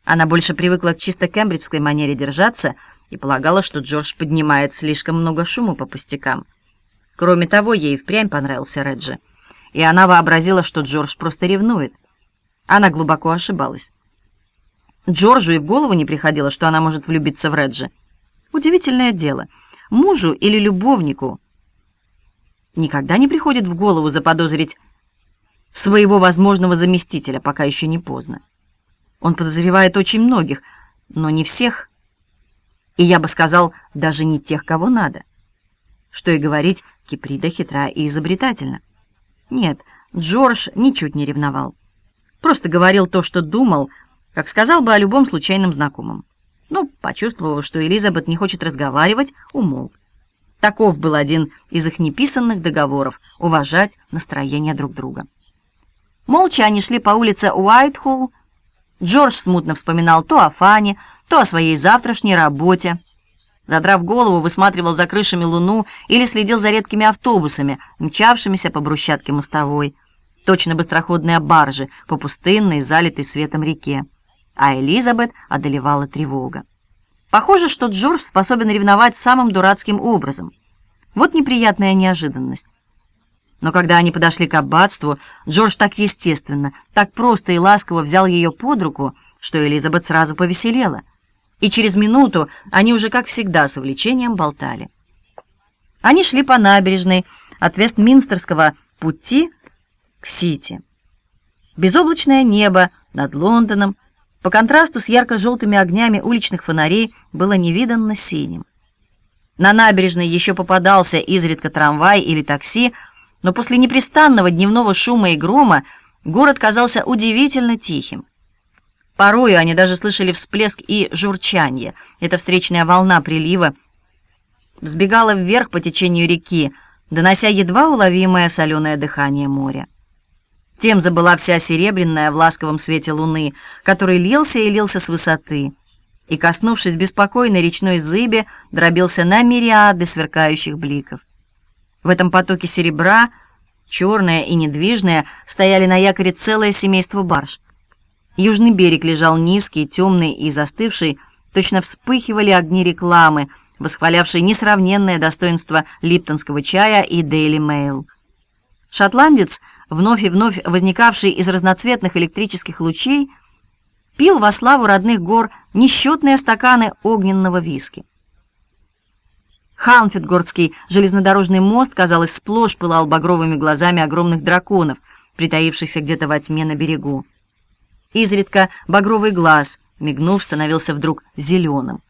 Она больше привыкла к чисто кембриджской манере держаться и полагала, что Джордж поднимает слишком много шума по пустякам. Кроме того, ей впрямь понравился Реджи, и она вообразила, что Джордж просто ревнует. Она глубоко ошибалась. Джорджу и в голову не приходило, что она может влюбиться в Реджи. Удивительное дело. Мужу или любовнику никогда не приходит в голову заподозрить своего возможного заместителя, пока еще не поздно. Он подозревает очень многих, но не всех. И я бы сказал, даже не тех, кого надо. Что и говорить, Киприда хитра и изобретательна. Нет, Джордж ничуть не ревновал. Просто говорил то, что думал, как сказал бы о любом случайном знакомом. Но, почувствовав, что Элизабет не хочет разговаривать, умолк. Таков был один из их неписанных договоров — уважать настроение друг друга. Молча они шли по улице Уайтхолл. Джордж смутно вспоминал то о Фане, то о своей завтрашней работе. Задрав голову, высматривал за крышами луну или следил за редкими автобусами, мчавшимися по брусчатке мостовой. Точно быстроходные баржи по пустынной, залитой светом реке. А Элизабет одолевала тревога. Похоже, что Джордж способен ревновать самым дурацким образом. Вот неприятная неожиданность. Но когда они подошли к аббатству, Джордж так естественно, так просто и ласково взял ее под руку, что Элизабет сразу повеселела. И через минуту они уже, как всегда, с увлечением болтали. Они шли по набережной от Вестминстерского пути к Сити. Безоблачное небо над Лондоном по контрасту с ярко-желтыми огнями уличных фонарей было невиданно синим. На набережной еще попадался изредка трамвай или такси, но после непрестанного дневного шума и грома город казался удивительно тихим. Порою они даже слышали всплеск и журчание. Эта встречная волна прилива взбегала вверх по течению реки, донося едва уловимое соленое дыхание моря. Темза была вся серебряная в ласковом свете луны, который лился и лился с высоты, и, коснувшись беспокойной речной зыби, дробился на мириады сверкающих бликов. В этом потоке серебра, черное и недвижное, стояли на якоре целое семейство барж. Южный берег лежал низкий, темный и застывший, точно вспыхивали огни рекламы, восхвалявшие несравненное достоинство липтонского чая и Daily Mail. Шотландец, вновь и вновь возникавший из разноцветных электрических лучей, пил во славу родных гор несчетные стаканы огненного виски. Ханфитгордский железнодорожный мост, казалось, сплошь пылал багровыми глазами огромных драконов, притаившихся где-то во тьме на берегу. Изредка багровый глаз, мигнув, становился вдруг зеленым.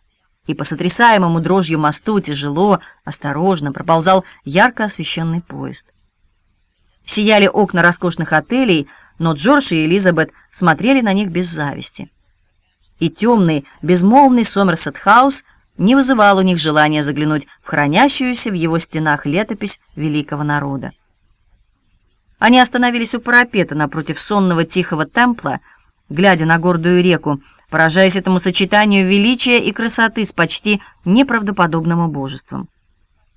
И по сотрясаемому дрожью мосту тяжело, осторожно проползал ярко освещенный поезд. Сияли окна роскошных отелей, но Джордж и Элизабет смотрели на них без зависти. И темный, безмолвный Сомерсет-хаус не вызывал у них желания заглянуть в хранящуюся в его стенах летопись великого народа. Они остановились у парапета напротив сонного тихого темпла, глядя на гордую реку, поражаясь этому сочетанию величия и красоты с почти неправдоподобным убожеством.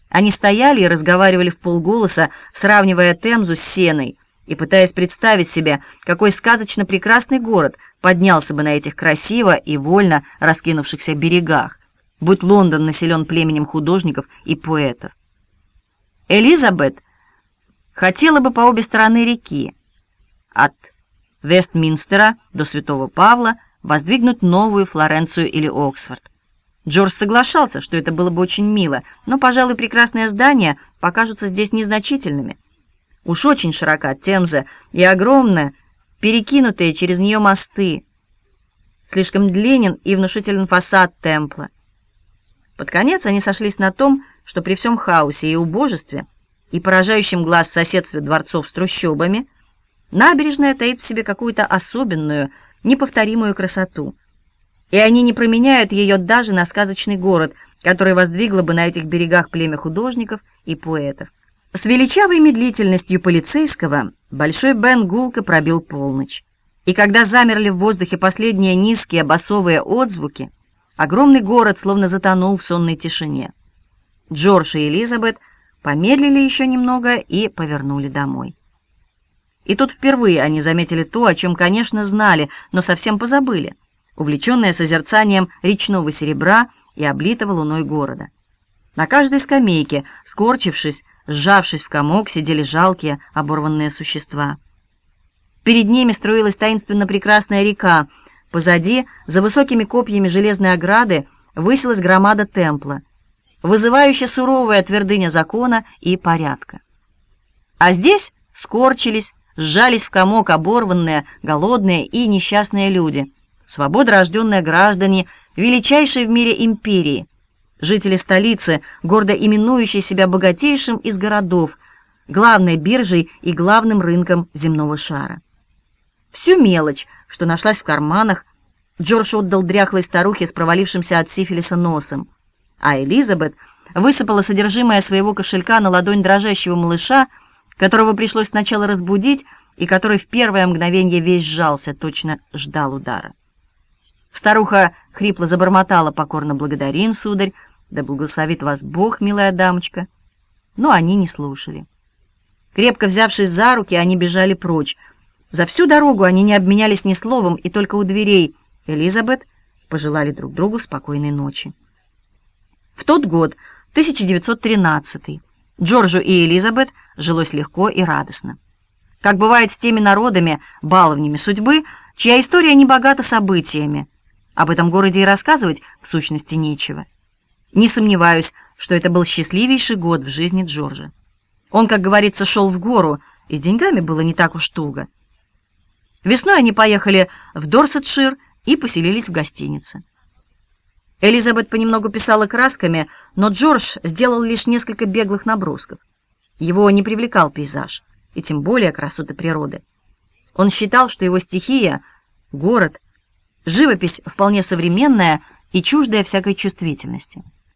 Они стояли и разговаривали в полголоса, сравнивая Темзу с сеной, и пытаясь представить себе, какой сказочно прекрасный город поднялся бы на этих красиво и вольно раскинувшихся берегах, будь Лондон населен племенем художников и поэтов. Элизабет хотела бы по обе стороны реки, от Вестминстера до Святого Павла, воздвигнуть новую Флоренцию или Оксфорд. Джордж соглашался, что это было бы очень мило, но, пожалуй, прекрасные здания покажутся здесь незначительными. Уж очень широка Темза и огромная, перекинутые через нее мосты. Слишком длинен и внушителен фасад темпла. Под конец они сошлись на том, что при всем хаосе и убожестве и поражающем глаз соседстве дворцов с трущобами набережная таит в себе какую-то особенную, неповторимую красоту. И они не променяют ее даже на сказочный город, который воздвигло бы на этих берегах племя художников и поэтов. С величавой медлительностью полицейского Большой Бен гулко пробил полночь. И когда замерли в воздухе последние низкие басовые отзвуки, огромный город словно затонул в сонной тишине. Джордж и Элизабет помедлили еще немного и повернули домой. И тут впервые они заметили то, о чем, конечно, знали, но совсем позабыли, увлеченное созерцанием речного серебра и облитого луной города. На каждой скамейке, скорчившись, сжавшись в комок, сидели жалкие оборванные существа. Перед ними струилась таинственно прекрасная река, позади, за высокими копьями железной ограды, высилась громада темпла, вызывающая суровая твердыня закона и порядка. А здесь скорчились, сжались в комок оборванные, голодные и несчастные люди, свободорожденные граждане величайшей в мире империи, жители столицы, гордо именующие себя богатейшим из городов, главной биржей и главным рынком земного шара. Всю мелочь, что нашлась в карманах, Джордж отдал дряхлой старухе с провалившимся от сифилиса носом, а Элизабет высыпала содержимое своего кошелька на ладонь дрожащего малыша, которого пришлось сначала разбудить и который в первое мгновение весь сжался, точно ждал удара. Старуха хрипло забормотала, покорно благодарим, сударь, да благословит вас Бог, милая дамочка. Но они не слушали. Крепко взявшись за руки, они бежали прочь. За всю дорогу они не обменялись ни словом, и только у дверей Элизабет пожелали друг другу спокойной ночи. В тот год, 1913 Джорджу и Элизабет жилось легко и радостно. Как бывает с теми народами, баловнями судьбы, чья история не богата событиями, об этом городе и рассказывать в сущности нечего. Не сомневаюсь, что это был счастливейший год в жизни Джорджа. Он, как говорится, шел в гору, и с деньгами было не так уж туго. Весной они поехали в Дорсетшир и поселились в гостинице. Элизабет понемногу писала красками, но Джордж сделал лишь несколько беглых набросков. Его не привлекал пейзаж, и тем более красоты природы. Он считал, что его стихия — город, живопись вполне современная и чуждая всякой чувствительности.